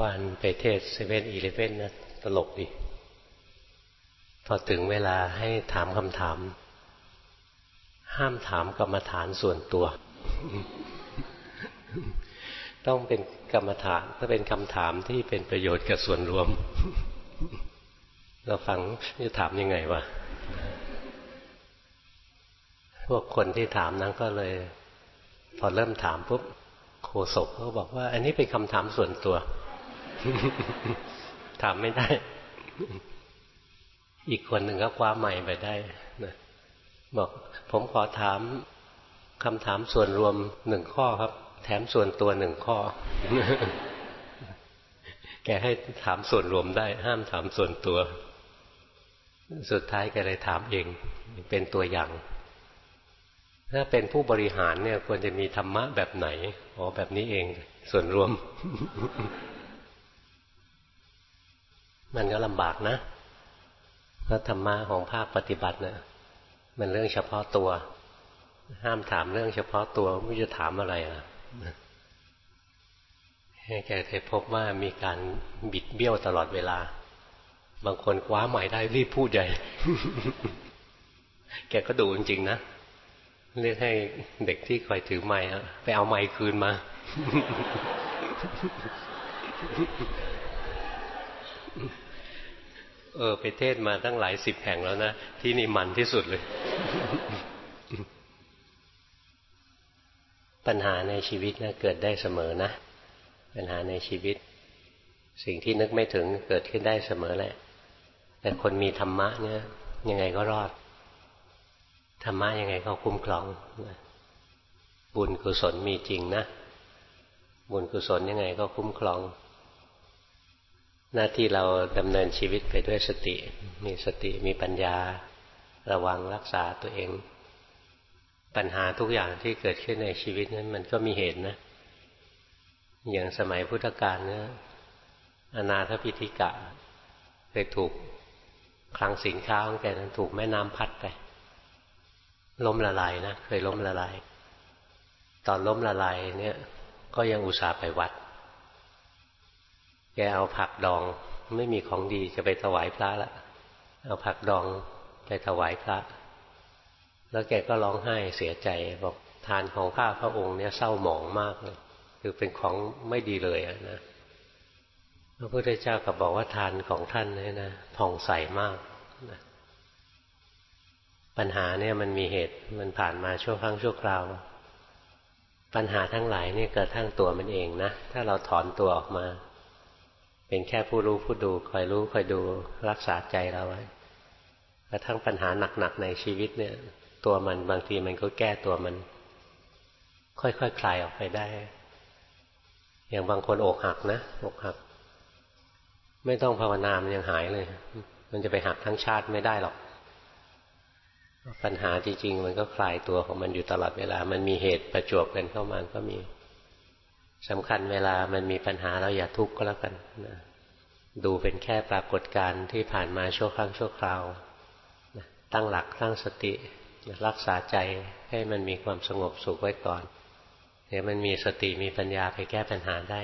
วันไปเทศเซเว่นอีเลฟเว่นนะตลกดี พอถึงเวลาให้ถามคำถาม ห้ามถามกรรมฐานส่วนตัว ต้องเป็นกรรมฐานถ้าเป็นคำถามที่เป็นประโยชน์กับส่วนรวม เราฟังจะถามยังไงวะพวกคนที่ถามนั้นก็เลย พอเริ่มถามปุ๊บโคศกเขาบอกว่า อันนี้เป็นคำถามส่วนตัว ถามไม่ได้ อีกคนหนึ่งก็คว้าใหม่ไปได้นะบอกผมขอถามคำถามส่วนรวมหนึ่งข้อครับ แถมส่วนตัวหนึ่งข้อ แกให้ถามส่วนรวมได้ ห้ามถามส่วนตัว สุดท้ายแกเลยถามเอง เป็นตัวอย่าง ถ้าเป็นผู้บริหารเนี่ย ควรจะมีธรรมะแบบไหนอ๋อแบบนี้เอง ส่วนรวม มันก็ลำบากนะเพราะธรรมะของภาคปฏิบัติเนะี่ยมันเรื่องเฉพาะตัว ห้ามถามเรื่องเฉพาะตัวไม่จะถามอะไรอะให้แกเคยพบว่ามีการบิดเบี้ยวตลอดเวลา บางคนคว้าใหม่ได้รีบพูดใหญ่ แกก็ดูจริงๆนะเรียกให้เด็กที่คอยถือไม้ไปเอาไม้คืนมา เออไปเทศมาตั้งหลายสิบแห่งแล้วนะ ที่นี่มันที่สุดเลย ปัญหาในชีวิตนะเกิดได้เสมอนะ ปัญหาในชีวิต สิ่งที่นึกไม่ถึงเกิดขึ้นได้เสมอแหละ แต่คนมีธรรมะเนี่ย ยังไงก็รอด ธรรมะยังไงก็คุ้มครอง บุญกุศลมีจริงนะ บุญกุศลยังไงก็คุ้มครอง หน้าที่เราดำเนินชีวิตไปด้วยสติ มีสติมีปัญญา ระวังรักษาตัวเอง ปัญหาทุกอย่างที่เกิดขึ้นในชีวิตนั้นมันก็มีเหตุนะ อย่างสมัยพุทธกาลเนี่ยอนาถปิธิกะเคยถูกคลังสินค้าของแกนั้นถูกแม่น้ำพัดไปล้มละลายนะเคยล้มละลาย ตอนล้มละลายเนี่ย ก็ยังอุตส่าห์ไปวัด แกเอาผักดอง ไม่มีของดีจะไปถวายพระละ เอาผักดองไปถวายพระ แล้วแกก็ร้องไห้เสียใจบอกทานของข้าพระองค์เนี่ยเศร้าหมองมากเลยคือเป็นของไม่ดีเลยนะพระพุทธเจ้าก็บอกว่าทานของท่านเนี่ยนะผ่องใสมากนะปัญหาเนี่ยมันมีเหตุมันผ่านมาชั่วครั้งชั่วคราว ปัญหาทั้งหลายเนี่เกิดทั้งตัวมันเองนะ ถ้าเราถอนตัวออกมา เป็นแค่ผู้รู้ผู้ดูคอยรู้คอยดูรักษาใจเราไว้กระทั่งปัญหาหนักๆในชีวิตเนี่ย ตัวมันบางทีมันก็แก้ตัวมัน ค่อยๆคคลายออกไปได้ อย่างบางคนอกหักนะอกหัก ไม่ต้องภาวนามันยังหายเลย มันจะไปหักทั้งชาติไม่ได้หรอกปัญหาจริงๆ มันก็คลายตัวของมันอยู่ตลอดเวลา มันมีเหตุประจวบกันเข้ามาก็มี สำคัญเวลามันมีปัญหาเราอย่าทุกข์ก็แล้วกันนะดูเป็นแค่ปรากฏการณ์ที่ผ่านมาชั่วครั้งชั่วคราวนะตั้งหลักตั้งสตินะรักษาใจให้มันมีความสงบสุขไว้ก่อน เดี๋ยวมันมีสติมีปัญญาไปแก้ปัญหาได้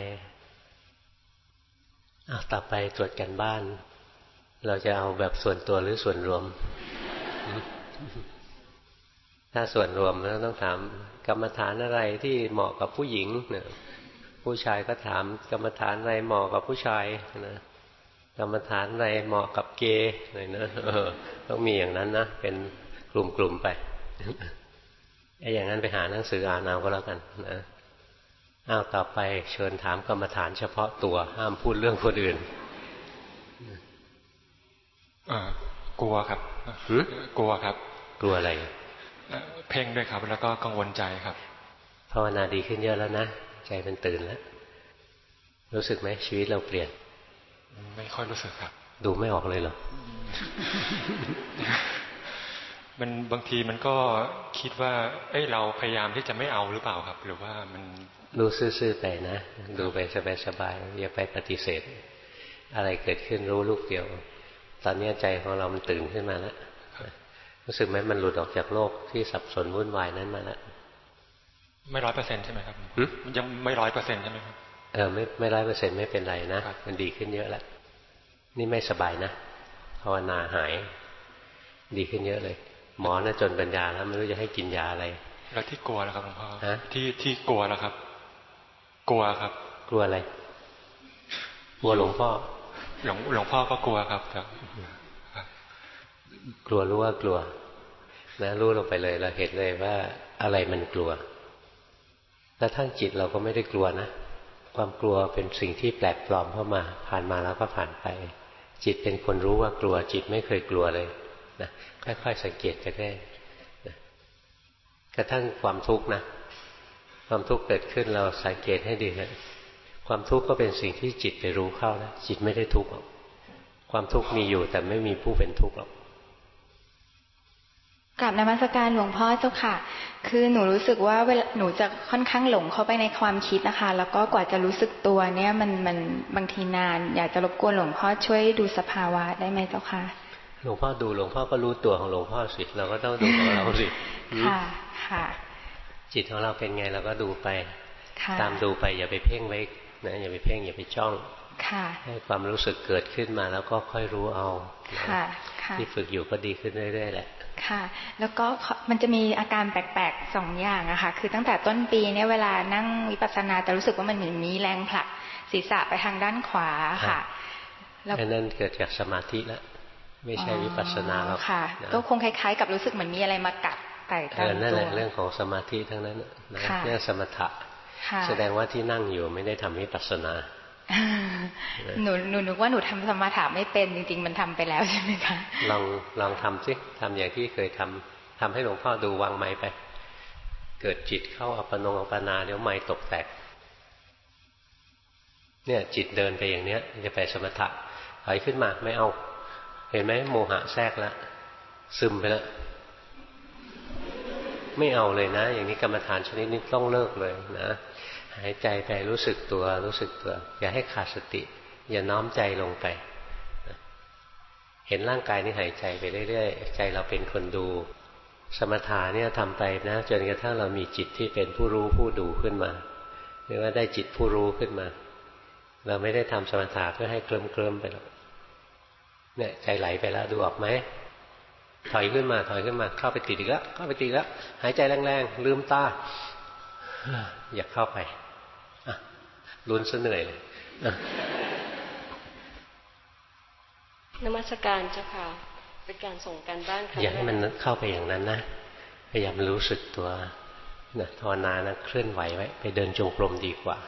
อาต่อไปตรวจกันบ้าน เราจะเอาแบบส่วนตัวหรือส่วนรวม ถ้าส่วนรวมแล้วต้องถามกรรมฐานอะไรที่เหมาะกับผู้หญิงเนี่ย ผู้ชายก็ถามกรรมฐานอะไรเหมาะกับผู้ชายนะกรรมฐานอะไรเหมาะกับเกย์อะไรนะต้องมีอย่างนั้นนะเป็นกลุ่มๆไปไอ้อย่างนั้นไปหาหนังสืออ่านเอาก็แล้วกันนะอ้าวต่อไปเชิญถามกรรมฐานเฉพาะตัวห้ามพูดเรื่องคนอื่นกลัวครับกลัวครับ กลัวอะไร เพ่งด้วยครับ แล้วก็กังวลใจครับภาวนาดีขึ้นเยอะแล้วนะ ใจมันตื่นแล้ว รู้สึกไหมชีวิตเราเปลี่ยน ไม่ค่อยรู้สึกครับ ดูไม่ออกเลยเหรอ มันบางทีมันก็คิดว่า เอ้ยเราพยายามที่จะไม่เอาหรือเปล่าครับ หรือว่ามันรู้ซื่อๆไปนะ ดูไปสบายๆอย่าไปปฏิเสธ อะไรเกิดขึ้นรู้ลูกเดียว ตอนนี้ใจของเรามันตื่นขึ้นมาแล้วรู้สึกไหมมันหลุดออกจากโลกที่สับสนวุ่นวายนั้นมาแล้ว ไม่ร้อยเปอร์เซ็นใช่ไหมครับยังไม่ร้อยเปอร์เซ็นใช่ไหมครับเออไม่ไม่ร้อยเปอร์เซ็นต์ไม่เป็นไรนะมันดีขึ้นเยอะแล้วนี่ไม่สบายนะภาวนาหาย ดีขึ้นเยอะเลย หมอนะจนปัญญาแล้วไม่รู้จะให้กินยาอะไรแล้วที่กลัวแล้วครับหลวงพ่อที่ที่กลัวแล้วครับ กลัวครับ กลัวอะไร กลัวหลวงพ่อหลวงหลวงพ่อก็กลัวครับครับ กลัวรู้ว่ากลัวนะรู้ลงไปเลยเราเห็นเลยว่าอะไรมันกลัว แล้วทั้งจิตเราก็ไม่ได้กลัวนะ ความกลัวเป็นสิ่งที่แปลกปลอมเข้ามา ผ่านมาแล้วก็ผ่านไป จิตเป็นคนรู้ว่ากลัว จิตไม่เคยกลัวเลยนะค่อยๆสังเกตกันได้นะกระทั่งความทุกข์นะ ความทุกข์เกิดขึ้นเราสังเกตให้ดีเลยความทุกข์ก็เป็นสิ่งที่จิตไปรู้เข้านะจิตไม่ได้ทุกข์หรอกความทุกข์มีอยู่แต่ไม่มีผู้เป็นทุกข์หรอก กับนมัสการหลวงพ่อเจ้าค่ะ คือหนูรู้สึกว่าเวลาหนูจะค่อนข้างหลงเข้าไปในความคิดนะคะ แล้วก็กว่าจะรู้สึกตัวเนี่ยมันมันบางทีนาน อยากจะรบกวนหลวงพ่อช่วยดูสภาวะได้ไหมเจ้าค่ะ หลวงพ่อดูหลวงพ่อก็รู้ตัวของหลวงพ่อสิ เราก็ต้องดูของเราสิ ค่ะ ค่ะ จิตของเราเป็นไงเราก็ดูไป ตามดูไปอย่าไปเพ่งไว้นะอย่าไปเพ่งอย่าไปจ้องค่ะให้ความรู้สึกเกิดขึ้นมาแล้วก็ค่อยรู้เอาค่ะที่ฝึกอยู่ก็ดีขึ้นเรื่อยๆแหละ ค่ะ แล้วก็มันจะมีอาการแปลกๆสองอย่างอะค่ะคือตั้งแต่ต้นปีเนี่ยเวลานั่งวิปัสสนาแต่รู้สึกว่ามันเหมือนมีแรงผลักศีรษะไปทางด้านขวาค่ะแล้วนั่นเกิดจากสมาธิแล้วไม่ใช่วิปัสสนาหรอกค่ะ ก็คงคล้าย ๆ กับรู้สึกเหมือนมีอะไรมากัดไต่ตามตัวนั่นแหละเรื่องของสมาธิทั้งนั้นนะเรื่องสมถะแสดงว่าที่นั่งอยู่ไม่ได้ทำวิปัสสนา หนูหนูนึกว่าหนูทำสมาธิไม่เป็นจริง ๆ มันทำไปแล้วใช่ไหมคะลองลองทำสิทำอย่างที่เคยทำทำให้หลวงพ่อดูวางไม้ไป เกิดจิตเข้าอัปนงอัปนาเดี๋ยวไม้ตกแตก เนี่ย จิตเดินไปอย่างเนี้ยจะไปสมถะถอยขึ้นมาไม่เอา เห็นไหมโมหะแทรกแล้วซึมไปแล้วไม่เอาเลยนะ อย่างนี้กรรมฐานชนิดนี้ต้องเลิกเลยนะ หายใจไปรู้สึกตัว รู้สึกตัว อย่าให้ขาดสติ อย่าน้อมใจลงไป เห็นร่างกายนี้หายใจไปเรื่อยๆ ใจเราเป็นคนดู สมถะเนี่ยทำไปนะจนกระทั่งเรามีจิตที่เป็นผู้รู้ผู้ดูขึ้นมาหรือว่าได้จิตผู้รู้ขึ้นมา เราไม่ได้ทำสมถะเพื่อให้เคลิ้มเคลิ้มไปหรอกเนี่ยใจไหลไปแล้วดูออกไหมถอยขึ้นมา ถอยขึ้นมา เข้าไปติดอีกแล้วเข้าไปติดแล้วหายใจแรงๆลืมตาอย่าเข้าไป ลุ้นซะเหนื่อยเลยนมัสการเจ้าค่ะ เป็นการส่งกันบ้านค่ะอย่าให้มันเข้าไปอย่างนั้นนะ พยายามรู้สึกตัวนะภาวนานะเคลื่อนไหวไว้ ไปเดินจงกรมดีกว่า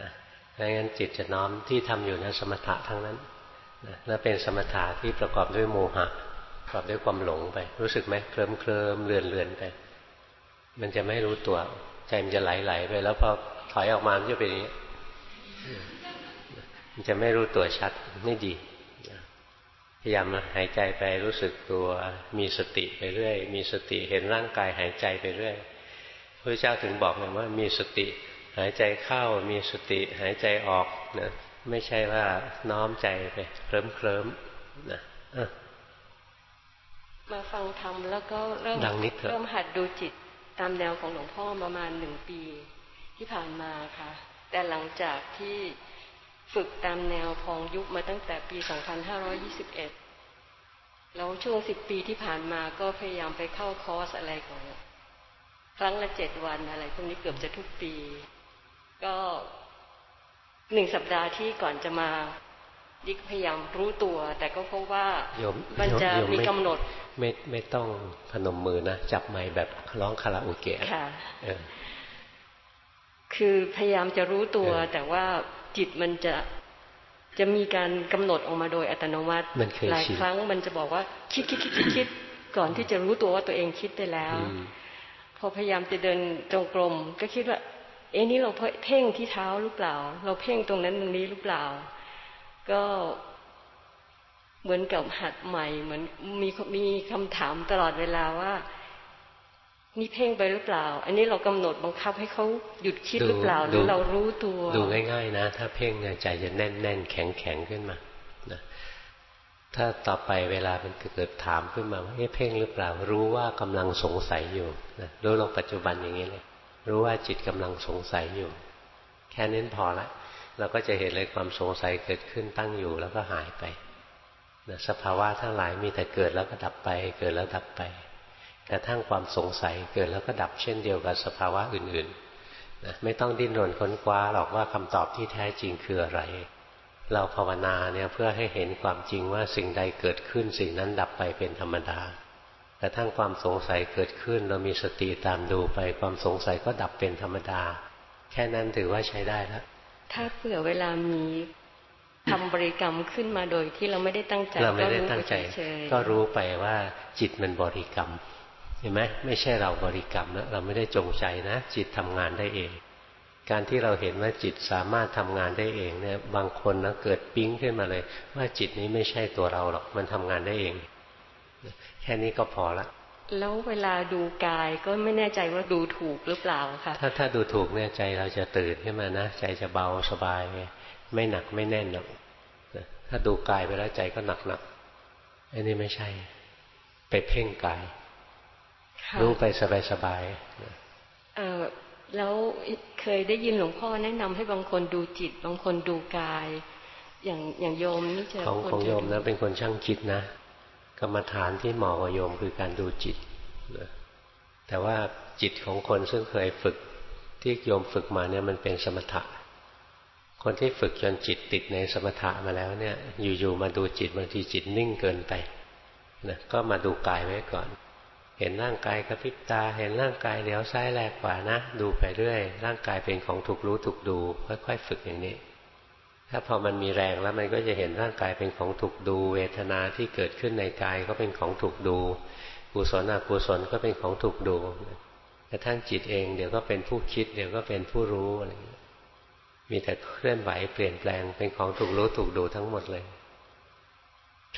นะไม่งั้นจิตจะน้อมที่ทำอยู่นะสมถะทั้งนั้นนะแล้วเป็นสมถะที่ประกอบด้วยโมหะประกอบด้วยความหลงไป รู้สึกไหมเคลิ้มเคลิมเลือนเลือนไป มันจะไม่รู้ตัว ใจมันจะไหลไหลไป แล้วพอถอยออกมามันจะเป็นอย่างนี้ มันจะไม่รู้ตัวชัดไม่ดีพยายามหายใจไปรู้สึกตัวมีสติไปเรื่อย มีสติเห็นร่างกายหายใจไปเรื่อยพระเจ้าถึงบอกเลยว่ามีสติหายใจเข้ามีสติหายใจออกนะไม่ใช่ว่าน้อมใจไปเคลิ้มเคลิ้มนะมาฟังธรรมแล้วก็เริ่มเริ่มหัดดูจิตตามแนวของหลวงพ่อประมาณหนึ่งปีที่ผ่านมาค่ะ แต่หลังจากที่ฝึกตามแนวพองยุบมาตั้งแต่ปี 2521 แล้วช่วงสิบปีที่ผ่านมาก็พยายามไปเข้าคอร์สอะไรของครั้งละเจ็ดวันอะไรพวกนี้เกือบจะทุกปี ก็หนึ่งสัปดาห์ที่ก่อนจะมาดิกพยายามรู้ตัว แต่ก็พบว่ามันจะมีกำหนด ไม่ไม่ต้องพนมมือนะ จับไม้แบบร้องคาราโอเกะ ค่ะคือพยายามจะรู้ตัว แต่ว่าจิตมันจะจะมีการกำหนดออกมาโดยอัตโนมัติหลายครั้งมันจะบอกว่าคิดคิดคิดคิดก่อนที่จะรู้ตัวว่าตัวเองคิดไปแล้ว พอพยายามจะเดินจงกรมก็คิดว่า เอ้นี่เราเพ่งที่เท้าหรือเปล่า เราเพ่งตรงนั้นตรงนี้หรือเปล่า ก็เหมือนกับหัดใหม่ เหมือนมีมีคำถามตลอดเวลาว่า นี่เพ่งไปหรือเปล่า อันนี้เรากำหนดบังคับให้เขาหยุดคิดหรือเปล่า หรือเรารู้ตัว ดูง่ายๆนะ ถ้าเพ่งเนี่ยใจจะแน่นแน่นแข็งแข็งขึ้นมานะถ้าต่อไปเวลามันเกิดถามขึ้นมาว่าเพ่งหรือเปล่า รู้ว่ากำลังสงสัยอยู่นะรู้ลงปัจจุบันอย่างนี้เลยรู้ว่าจิตกำลังสงสัยอยู่ แค่นี้พอละเราก็จะเห็นเลยความสงสัยเกิดขึ้นตั้งอยู่แล้วก็หายไปนะสภาวะทั้งหลายมีแต่เกิดแล้วก็ดับไป เกิดแล้วดับไป กระทั่งความสงสัยเกิดแล้วก็ดับเช่นเดียวกับสภาวะอื่นๆนะไม่ต้องดิ้นรนค้นคว้าหรอกว่าคำตอบที่แท้จริงคืออะไร เราภาวนาเนี่ยเพื่อให้เห็นความจริงว่าสิ่งใดเกิดขึ้นสิ่งนั้นดับไปเป็นธรรมดากระทั่งความสงสัยเกิดขึ้น เรามีสติตามดูไปความสงสัยก็ดับเป็นธรรมดา แค่นั้นถือว่าใช้ได้แล้วถ้าเผื่อเวลามีทำบริกรรมขึ้นมาโดยที่เราไม่ได้ตั้งใจเราไม่ได้ตั้งใจ ก็รู้ไปว่าจิตมันบริกรรม เห็นไหมไม่ใช่เราบริกรรมนะเราไม่ได้จงใจนะ จิตทำงานได้เอง การที่เราเห็นว่าจิตสามารถทำงานได้เองเนี่ย บางคนนะเกิดปิ๊งขึ้นมาเลย ว่าจิตนี้ไม่ใช่ตัวเราหรอกมันทำงานได้เอง แค่นี้ก็พอละแล้วเวลาดูกายก็ไม่แน่ใจว่าดูถูกหรือเปล่าค่ะ ถ้าถ้าดูถูกเนี่ยใจเราจะตื่นขึ้นมานะใจจะเบาสบาย ไม่หนักไม่แน่นหรอกถ้าดูกายไปแล้วใจก็หนักหนักอันนี้ไม่ใช่ ไปเพ่งกาย รู้ไปสบายสบายเออแล้วเคยได้ยินหลวงพ่อแนะนำให้บางคนดูจิต บางคนดูกาย อย่างอย่างโยมนี่จะของของโยมนะเป็นคนช่างคิดนะกรรมฐานที่เหมาะกับโยมคือการดูจิตแต่ว่าจิตของคนซึ่งเคยฝึกที่โยมฝึกมาเนี่ยมันเป็นสมถะ คนที่ฝึกจนจิตติดในสมถะมาแล้วเนี่ย อยู่ๆมาดูจิตบางทีจิตนิ่งเกินไปนะก็มาดูกายไว้ก่อน เห็นร่างกายกระพริบตา เห็นร่างกายเลี้ยวซ้ายแลกขวานะ ดูไปเรื่อย ร่างกายเป็นของถูกรู้ถูกดู ค่อยๆฝึกอย่างนี้ ถ้าพอมันมีแรงแล้วมันก็จะเห็นร่างกายเป็นของถูกดู เวทนาที่เกิดขึ้นในกายก็เป็นของถูกดูกุศลอกุศลก็เป็นของถูกดูกระทั่งจิตเองเดี๋ยวก็เป็นผู้คิด เดี๋ยวก็เป็นผู้รู้อะไรมีแต่เคลื่อนไหวเปลี่ยนแปลงเป็นของถูกรู้ถูกดูทั้งหมดเลย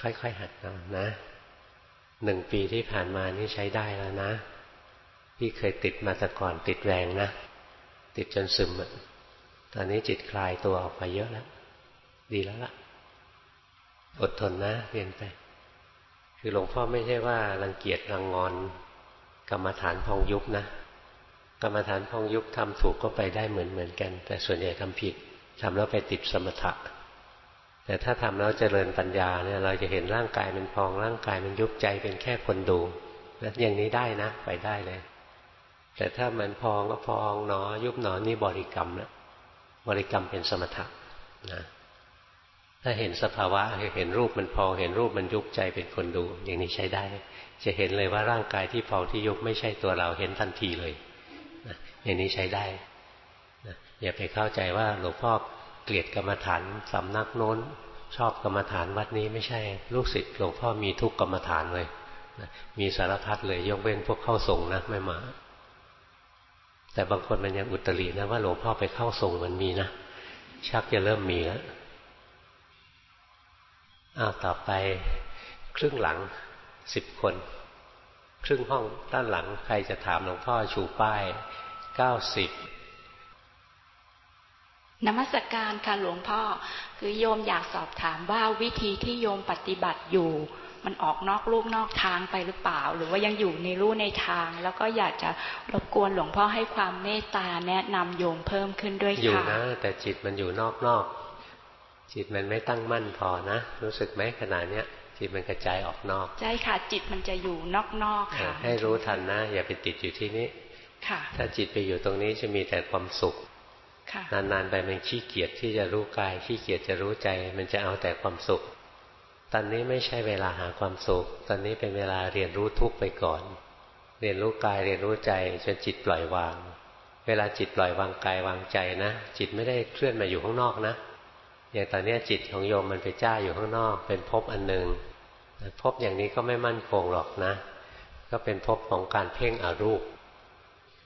ค่อยๆหัดนะนะ หนึ่งปีที่ผ่านมานี่ใช้ได้แล้วนะ พี่เคยติดมาแต่ก่อนติดแรงนะ ติดจนซึมตอนนี้จิตคลายตัวออกไปเยอะแล้ว ดีแล้วล่ะ อดทนนะเรียนไป คือหลวงพ่อไม่ใช่ว่ารังเกียจรังงอน กรรมฐานพองยุบนะ กรรมฐานพองยุบทำถูกก็ไปได้เหมือนเหมือนกัน แต่ส่วนใหญ่ทำผิดทำแล้วไปติดสมถะ แต่ถ้าทำแล้วเจริญปัญญาเนี่ยเราจะเห็นร่างกายมันพองร่างกายมันยุบใจเป็นแค่คนดูนะอย่างนี้ได้นะ ไปได้เลย แต่ถ้ามันพองก็พองหนอ ยุบหนอนี่บริกรรมนะบริกรรมเป็นสมถะนะถ้าเห็นสภาวะเห็นรูปมันพองเห็นรูปมันยุบใจเป็นคนดู อย่างนี้ใช้ได้ จะเห็นเลยว่าร่างกายที่พองที่ยุบไม่ใช่ตัวเราเห็นทันทีเลยนะอย่างนี้ใช้ได้นะอย่าไปเข้าใจว่าหลวงพ่อ กลียดกรรมฐานสำนักโน้น ชอบกรรมฐานวัดนี้ไม่ใช่ ลูกศิษย์หลวงพ่อมีทุกกรรมฐานเลยมีสารพัดเลยยกเว้นพวกเข้าทรงนะไม่มา แต่บางคนมันยังอุตรินะว่าหลวงพ่อไปเข้าทรงมันมีนะชักจะเริ่มมีแล้วอ้าวต่อไปครึ่งหลังสิบคน ครึ่งห้องด้านหลังใครจะถามหลวงพ่อชูป้ายเก้าสิบ นมัสกการค่ะหลวงพ่อ คือโยมอยากสอบถามว่าวิธีที่โยมปฏิบัติอยู่ มันออกนอกลูกนอกทางไปหรือเปล่า หรือว่ายังอยู่ในรูในทาง แล้วก็อยากจะรบกวนหลวงพ่อให้ความเมตตาแนะนำโยมเพิ่มขึ้นด้วยค่ะอยู่นะ แต่จิตมันอยู่นอกนอกจิตมันไม่ตั้งมั่นพอนะ รู้สึกไหมขนาดเนี้ยจิตมันกระจายออกนอกใช่ค่ะ จิตมันจะอยู่นอกๆค่ะ ให้รู้ทันนะ อย่าไปติดอยู่ที่นี้ค่ะ ถ้าจิตไปอยู่ตรงนี้จะมีแต่ความสุข นานๆไปมันขี้เกียจที่จะรู้กาย ขี้เกียจจะรู้ใจ มันจะเอาแต่ความสุข ตอนนี้ไม่ใช่เวลาหาความสุข ตอนนี้เป็นเวลาเรียนรู้ทุกไปก่อน เรียนรู้กายเรียนรู้ใจจนจิตปล่อยวาง เวลาจิตปล่อยวางกายวางใจนะ จิตไม่ได้เคลื่อนมาอยู่ข้างนอกนะอย่างตอนนี้จิตของโยมมันไปจ้าอยู่ข้างนอก เป็นภพอันหนึ่งภพอย่างนี้ก็ไม่มั่นคงหรอกนะ ก็เป็นภพของการเพ่งอรูป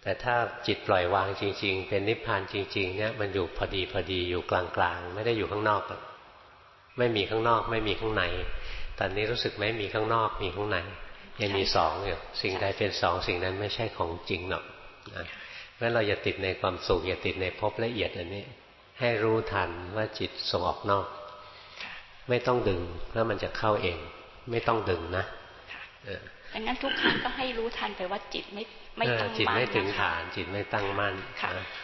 แต่ถ้าจิตปล่อยวางจริง ๆ เป็นนิพพานจริง ๆ เนี่ยมันอยู่พอดีพอดีอยู่กลางๆ ไม่ได้อยู่ข้างนอก ไม่มีข้างนอก ไม่มีข้างใน ตอนนี้รู้สึกไหมมีข้างนอกมีข้างในยังมีสองอยู่สิ่งใดเป็นสองสิ่งนั้นไม่ใช่ของจริงหรอกนะเพราะเราอย่าติดในความสุขอย่าติดในภพละเอียดอันนี้ ให้รู้ทันว่าจิตส่งออกนอก ไม่ต้องดึงแล้วมันจะเข้าเอง ไม่ต้องดึงนะดังนั้นทุกครั้งก็ให้รู้ทันไปว่าจิตไม่ ไม่ตั้งมั่นจิตไม่ถึงฐาน จิตไม่ตั้งมั่น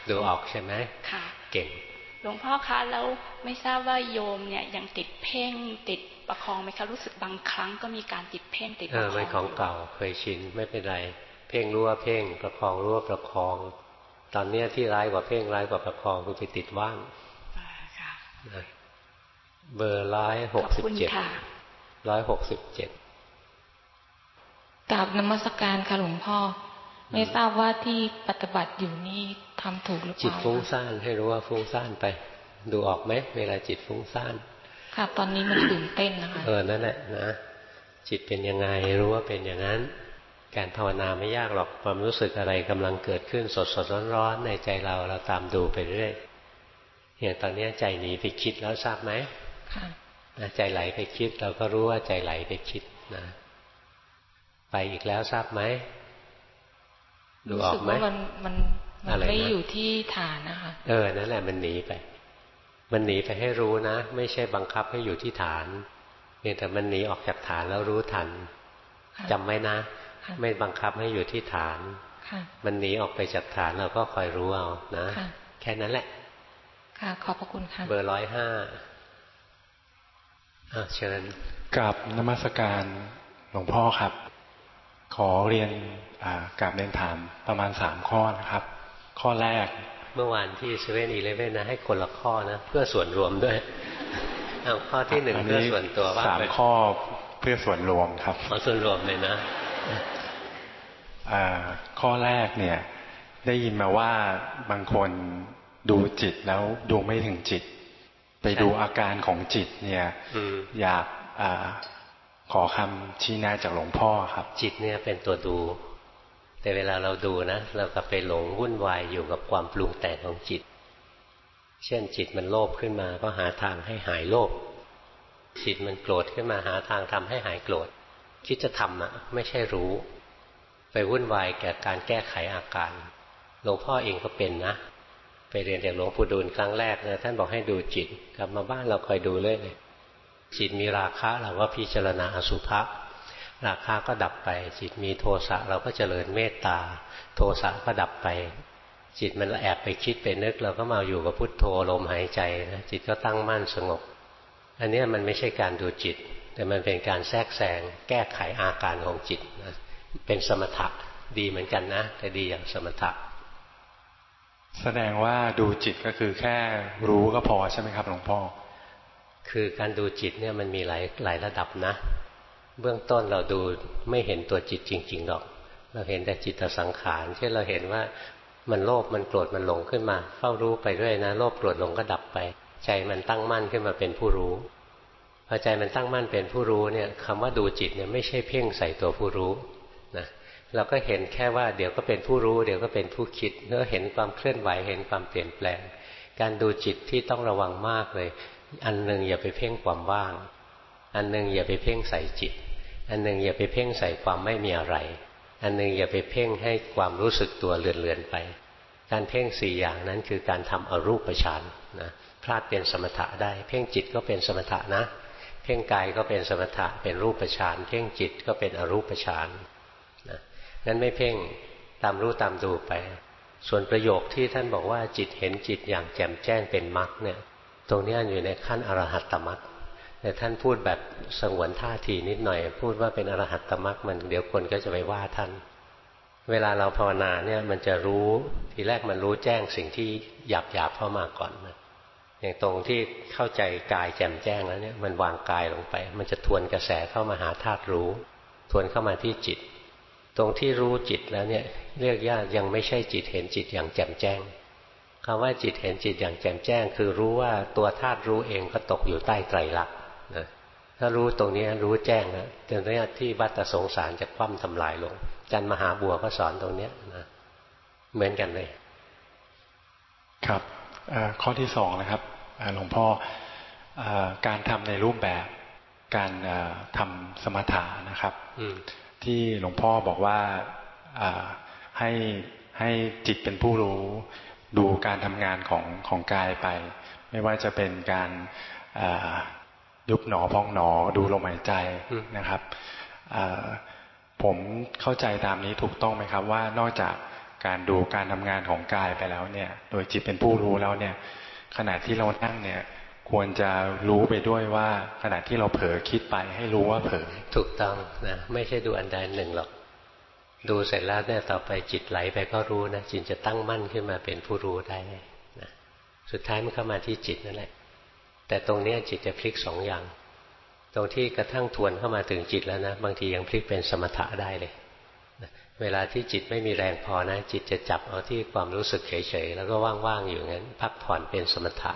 ดูออกใช่ไหมเก่ง หลวงพ่อคะแล้วไม่ทราบว่าโยมเนี่ยยังติดเพ่งติดประคองไหมคะรู้สึกบางครั้งก็มีการติดเพ่งติดประคองเออไม่ของเก่าเคยชินไม่เป็นไร เพ่งรู้ว่าเพ่งประคองรู้ว่าประคอง ตอนเนี้ยที่ร้ายกว่าเพ่งร้ายกว่าประคองคือไปติดว่างเบอร์ร้อยหกสิบเจ็ดร้อยหกสิบเจ็ดกราบนมัสการค่ะหลวงพ่อ ไม่ทราบว่าที่ปฏิบัติอยู่นี่ทำถูกหรือเปล่าจิตฟุ้งซ่านให้รู้ว่าฟุ้งซ่านไป ดูออกไหมเวลาจิตฟุ้งซ่านค่ะ ตอนนี้มันตื่นเต้นนะคะเออนั่นแหละนะจิตเป็นยังไงรู้ว่าเป็นอย่างนั้น การภาวนาไม่ยากหรอกความรู้สึกอะไรกำลังเกิดขึ้นสดสดร้อนร้อนในใจเราเราตามดูไปเรื่อยอย่างตอนนี้ใจหนีไปคิดแล้วทราบไหมค่ะใจไหลไปคิดเราก็รู้ว่าใจไหลไปคิดนะ ไปอีกแล้วทราบไหม ดูออกไหมมันมันมันไม่อยู่ที่ฐานนะคะเออนั่นแหละมันหนีไป มันหนีไปให้รู้นะ ไม่ใช่บังคับให้อยู่ที่ฐานเพียงแต่มันหนีออกจากฐานแล้วรู้ทันจำไว้นะ ไม่บังคับให้อยู่ที่ฐานมันหนีออกไปจากฐานเราก็คอยรู้เอานะแค่นั้นแหละ ค่ะ ขอบพระคุณค่ะ เบอร์ร้อยห้าเชิญกับนมัสการหลวงพ่อครับ ขอเรียน กราบเรียนถามประมาณสามข้อนะครับ ข้อแรกเมื่อวานที่เซเว่นอีเลฟเว่นนะให้คนละข้อนะ เพื่อส่วนรวมด้วยเอาข้อที่หนึ่งเพื่อส่วนตัวว่าสามข้อเพื่อส่วนรวมครับเอาส่วนรวมเลยนะข้อแรกเนี่ย ได้ยินมาว่าบางคนดูจิตแล้วดูไม่ถึงจิต ไปดูอาการของจิตเนี่ยอยากอขอคำชี้แนะจากหลวงพ่อครับ จิตเนี่ยเป็นตัวดู แต่เวลาเราดูนะ เราก็ไปหลงวุ่นวายอยู่กับความปรุงแต่งของจิต เช่นจิตมันโลภขึ้นมาก็หาทางให้หายโลภจิตมันโกรธขึ้นมาหาทางทำให้หายโกรธคิดจะทำอะ ไม่ใช่รู้ ไปวุ่นวายแก่การแก้ไขอาการหลวงพ่อเองก็เป็นนะไปเรียนจากหลวงปู่ดูลครั้งแรกนะท่านบอกให้ดูจิต กลับมาบ้านเราคอยดูเลยเลยจิตมีราคะเราก็พิจารณาอสุภะ ราคะก็ดับไป จิตมีโทสะเราก็เจริญเมตตา โทสะก็ดับไป จิตมันแอบไปคิดไปนึก เราก็มาอยู่กับพุทโธลมหายใจนะจิตก็ตั้งมั่นสงบ อันนี้มันไม่ใช่การดูจิต แต่มันเป็นการแทรกแซงแก้ไขอาการของจิตนะเป็นสมถะดีเหมือนกันนะ แต่ดีอย่างสมถะแสดงว่าดูจิตก็คือแค่รู้ก็พอใช่ไหมครับหลวงพ่อ คือการดูจิตเนี่ยมันมีหลายหลายระดับนะ เบื้องต้นเราดูไม่เห็นตัวจิตจริงๆหรอก เราเห็นแต่จิตสังขารเช่นเราเห็นว่ามันโลภมันโกรธมันหลงขึ้นมา เฝ้ารู้ไปด้วยนะโลภโกรธหลงก็ดับไป ใจมันตั้งมั่นขึ้นมาเป็นผู้รู้พอใจมันตั้งมั่นเป็นผู้รู้เนี่ยคำว่าดูจิตเนี่ยไม่ใช่เพ่งใส่ตัวผู้รู้นะเราก็เห็นแค่ว่าเดี๋ยวก็เป็นผู้รู้ เดี๋ยวก็เป็นผู้คิดเนื้อเห็นความเคลื่อนไหวเห็นความเปลี่ยนแปลง การดูจิตที่ต้องระวังมากเลย อันหนึ่งอย่าไปเพ่งความว่าง อันหนึ่งอย่าไปเพ่งใส่จิต อันหนึ่งอย่าไปเพ่งใส่ความไม่มีอะไร อันหนึ่งอย่าไปเพ่งให้ความรู้สึกตัวเลือนๆไป การเพ่งสี่อย่างนั้นคือการทำอรูปฌานนะพลาดเป็นสมถะได้ เพ่งจิตก็เป็นสมถะนะ เพ่งกายก็เป็นสมถะเป็นรูปฌานเพ่งจิตก็เป็นอรูปฌานนะนั้นไม่เพ่งตามรู้ตามดูไป ส่วนประโยคที่ท่านบอกว่าจิตเห็นจิตอย่างแจ่มแจ้งเป็นมรรคเนี่ย ตรงนี้อยู่ในขั้นอรหัตตมรรค แต่ท่านพูดแบบสงวนท่าทีนิดหน่อย พูดว่าเป็นอรหัตตมรรคมันเดี๋ยวคนก็จะไปว่าท่าน เวลาเราภาวนาเนี่ยมันจะรู้ทีแรกมันรู้แจ้งสิ่งที่หยาบหยาบเข้ามาก่อนนะอย่างตรงที่เข้าใจกายแจ่มแจ้งแล้วเนี่ยมันวางกายลงไป มันจะทวนกระแสเข้ามาหาธาตุรู้ ทวนเข้ามาที่จิต ตรงที่รู้จิตแล้วเนี่ยเรียกยากยังไม่ใช่จิตเห็นจิตอย่างแจ่มแจ้งคำว่าจิตเห็นจิตอย่างแจ่มแจ้ง คือรู้ว่าตัวธาตุรู้เองก็ตกอยู่ใต้ไตรลักษณ์ ถ้ารู้ตรงนี้รู้แจ้งนะตรงนี้ที่วัฏสงสารจะคว่ำทำลายลงจันมหาบัวก็สอนตรงเนี้ยนะเหมือนกันเลย ครับข้อที่สองนะครับหลวงพ่ออการทำในรูปแบบการทำสมถะนะครับที่หลวงพ่อบอกว่าให้ให้จิตเป็นผู้รู้ดูการทำงานของของกายไป ไม่ว่าจะเป็นการ ยุบหนอพองหนอดูลมหายใจนะครับผมเข้าใจตามนี้ถูกต้องไหมครับ ว่านอกจากการดูการทำงานของกายไปแล้วเนี่ย โดยจิตเป็นผู้รู้แล้วเนี่ย ขณะที่เรานั่งเนี่ย ควรจะรู้ไปด้วยว่า ขณะที่เราเผลอคิดไปให้รู้ว่าเผลอถูกต้องนะไม่ใช่ดูอันใดหนึ่งหรอก ดูเสร็จแล้วเนี่ยต่อไปจิตไหลไปก็รู้นะจิตจะตั้งมั่นขึ้นมาเป็นผู้รู้ได้นะสุดท้ายมันเข้ามาที่จิตนั่นแหละ แต่ตรงนี้จิตจะพลิกสองอย่าง ตรงที่กระทั่งทวนเข้ามาถึงจิตแล้วนะ บางทียังพลิกเป็นสมถะได้เลย เวลาที่จิตไม่มีแรงพอนะ จิตจะจับเอาที่ความรู้สึกเฉยๆ แล้วก็ว่างๆอยู่งั้น พักผ่อนเป็นสมถะ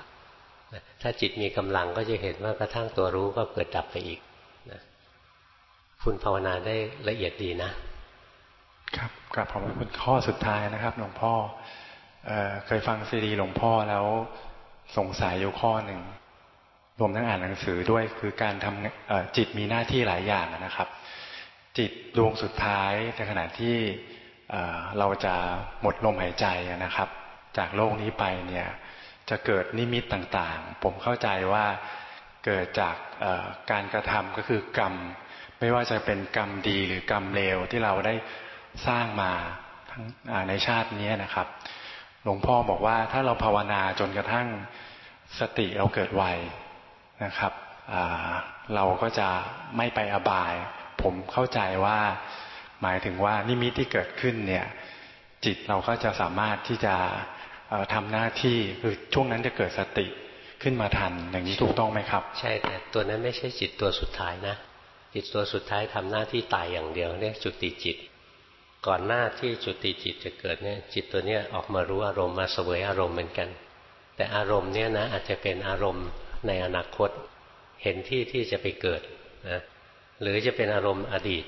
ถ้าจิตมีกำลังก็จะเห็นว่ากระทั่งตัวรู้ก็เกิดดับไปอีกนะคุณภาวนาได้ละเอียดดีนะ ครับกลับผมเป็นข้อสุดท้ายนะครับหลวงพ่อเอเคยฟังซีดีหลวงพ่อแล้วสงสัยอยู่ข้อหนึ่ง รวมทั้งอ่านหนังสือด้วย คือการทำจิตมีหน้าที่หลายอย่างนะครับ จิตดวงสุดท้ายในขณะที่เราจะหมดลมหายใจนะครับ จากโลกนี้ไปเนี่ยจะเกิดนิมิตต่างๆ ผมเข้าใจว่าเกิดจากการกระทำก็คือกรรม ไม่ว่าจะเป็นกรรมดีหรือกรรมเลวที่เราได้สร้างมาทั้งในชาตินี้นะครับ หลวงพ่อบอกว่าถ้าเราภาวนาจนกระทั่งสติเราเกิดไว นะครับเราก็จะไม่ไปอบาย ผมเข้าใจว่าหมายถึงว่านิมิตที่เกิดขึ้นเนี่ย จิตเราก็จะสามารถที่จะทำหน้าที่คือช่วงนั้นจะเกิดสติขึ้นมาทันอย่างนี้ถูกต้องไหมครับ ใช่แต่ตัวนั้นไม่ใช่จิตตัวสุดท้ายนะ จิตตัวสุดท้ายทำหน้าที่ตายอย่างเดียวเนี่ยจุติจิต ก่อนหน้าที่จุติจิตจะเกิดเนี่ย จิตตัวเนี้ยออกมารู้อารมณ์มาเสวยอารมณ์เหมือนกัน แต่อารมณ์เนี่ยนะอาจจะเป็นอารมณ์ ในอนาคต เห็นที่ที่จะไปเกิดนะหรือจะเป็นอารมณ์อดีต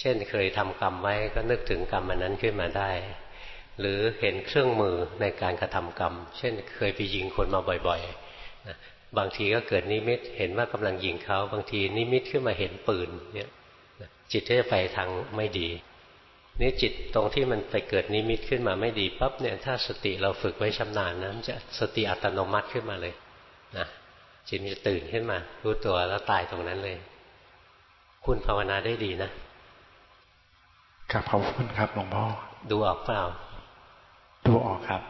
เช่นเคยทำกรรมไว้ก็นึกถึงกรรมอันนั้นขึ้นมาได้ หรือเห็นเครื่องมือในการกระทำกรรม เช่นเคยไปยิงคนมาบ่อยๆบางทีก็เกิดนิมิตเห็นว่ากำลังยิงเขา บางทีนิมิตขึ้นมาเห็นปืนเนี่ยจิตก็จะไปทางไม่ดีนี่จิตตรงที่มันไปเกิดนิมิตขึ้นมาไม่ดีปั๊บเนี่ยถ้าสติเราฝึกไว้ชำนาญนะมันจะสติอัตโนมัติขึ้นมาเลยนะ จิตมันจะตื่นขึ้นมา รู้ตัวแล้วตายตรงนั้นเลย คุณภาวนาได้ดีนะครับขอบคุณครับหลวงพ่อดูออกเปล่า ดูออกครับ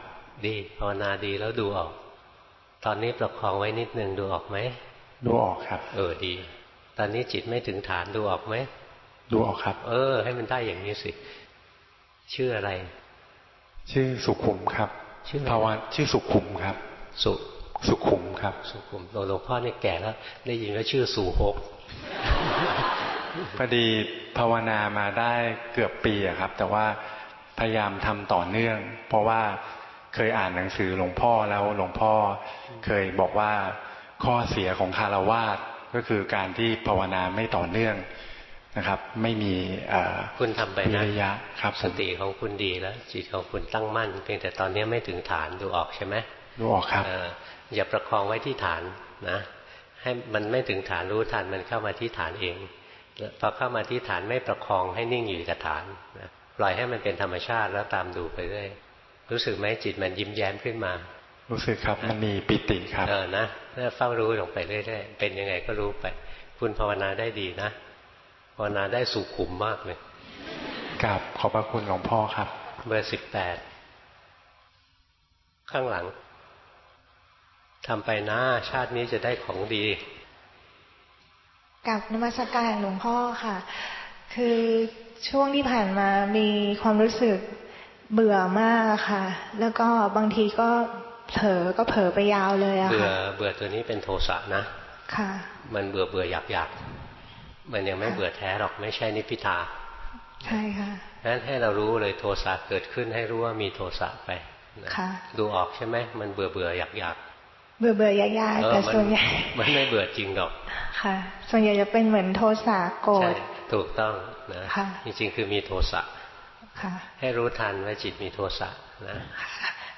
ดีภาวนาดีแล้วดูออก ตอนนี้ประคองไว้นิดนึงดูออกไหมดูออกครับ เออดี ตอนนี้จิตไม่ถึงฐานดูออกไหมดูออกครับ เออ ให้มันได้อย่างนี้สิ ชื่ออะไร ชื่อสุขุมครับ ชื่อภาวะชื่อสุขุมครับ สุ สุขุมครับ สุขุมหลวงพ่อเนี่ยแก่แล้ว ได้ยินว่าชื่อสุหกพอดีภาวนามาได้เกือบปีครับ แต่ว่าพยายามทำต่อเนื่อง เพราะว่าเคยอ่านหนังสือหลวงพ่อแล้วหลวงพ่อเคยบอกว่าข้อเสียของคารวาสก็คือการที่ภาวนาไม่ต่อเนื่องนะครับ ไม่มีคุณทำไปนะยะครับสติของคุณดีแล้วจิตของคุณตั้งมั่น เพียงแต่ตอนนี้ไม่ถึงฐานดูออกใช่ไหมดูออกครับ อย่าประคองไว้ที่ฐานนะให้มันไม่ถึงฐานรู้ทันมันเข้ามาที่ฐานเองพอเข้ามาที่ฐานไม่ประคองให้นิ่งอยู่กับฐานนะปล่อยให้มันเป็นธรรมชาติแล้วตามดูไปเรื่อยรู้สึกไหมจิตมันยิ้มแย้มขึ้นมา รู้สึกครับมันมีปิติครับเออนะถ้าเฝ้ารู้ลงไปเรื่อยๆเป็นยังไงก็รู้ไป คุณภาวนาได้ดีนะภาวนาได้สุขุมมากเลยกับขอบพระคุณหลวงพ่อครับ เบอร์สิบแปดข้างหลัง ทำไปนะชาตินี้จะได้ของดีกับนมัสการหลวงพ่อค่ะ คือช่วงที่ผ่านมามีความรู้สึกเบื่อมากค่ะ แล้วก็บางทีก็เผลอก็เผลอไปยาวเลยอะค่ะ เบื่อเบื่อตัวนี้เป็นโทสะนะ ค่ะ มันเบื่อเบื่ออยากอยากมันยังไม่เบื่อแท้หรอกไม่ใช่นิพิทา ใช่ค่ะนั้นให้เรารู้เลยโทสะเกิดขึ้นให้รู้ว่ามีโทสะไปค่ะ ดูออกใช่ไหมมันเบื่อเบื่ออยากอยาก เบื่อเบื่อยายาแต่ส่วนใหญ่มันไม่เบื่อจริงหรอก ค่ะ ส่วนใหญ่จะเป็นเหมือนโทสะโกรธถูกต้องนะจริงๆคือมีโทสะให้รู้ทันว่าจิตมีโทสะนะ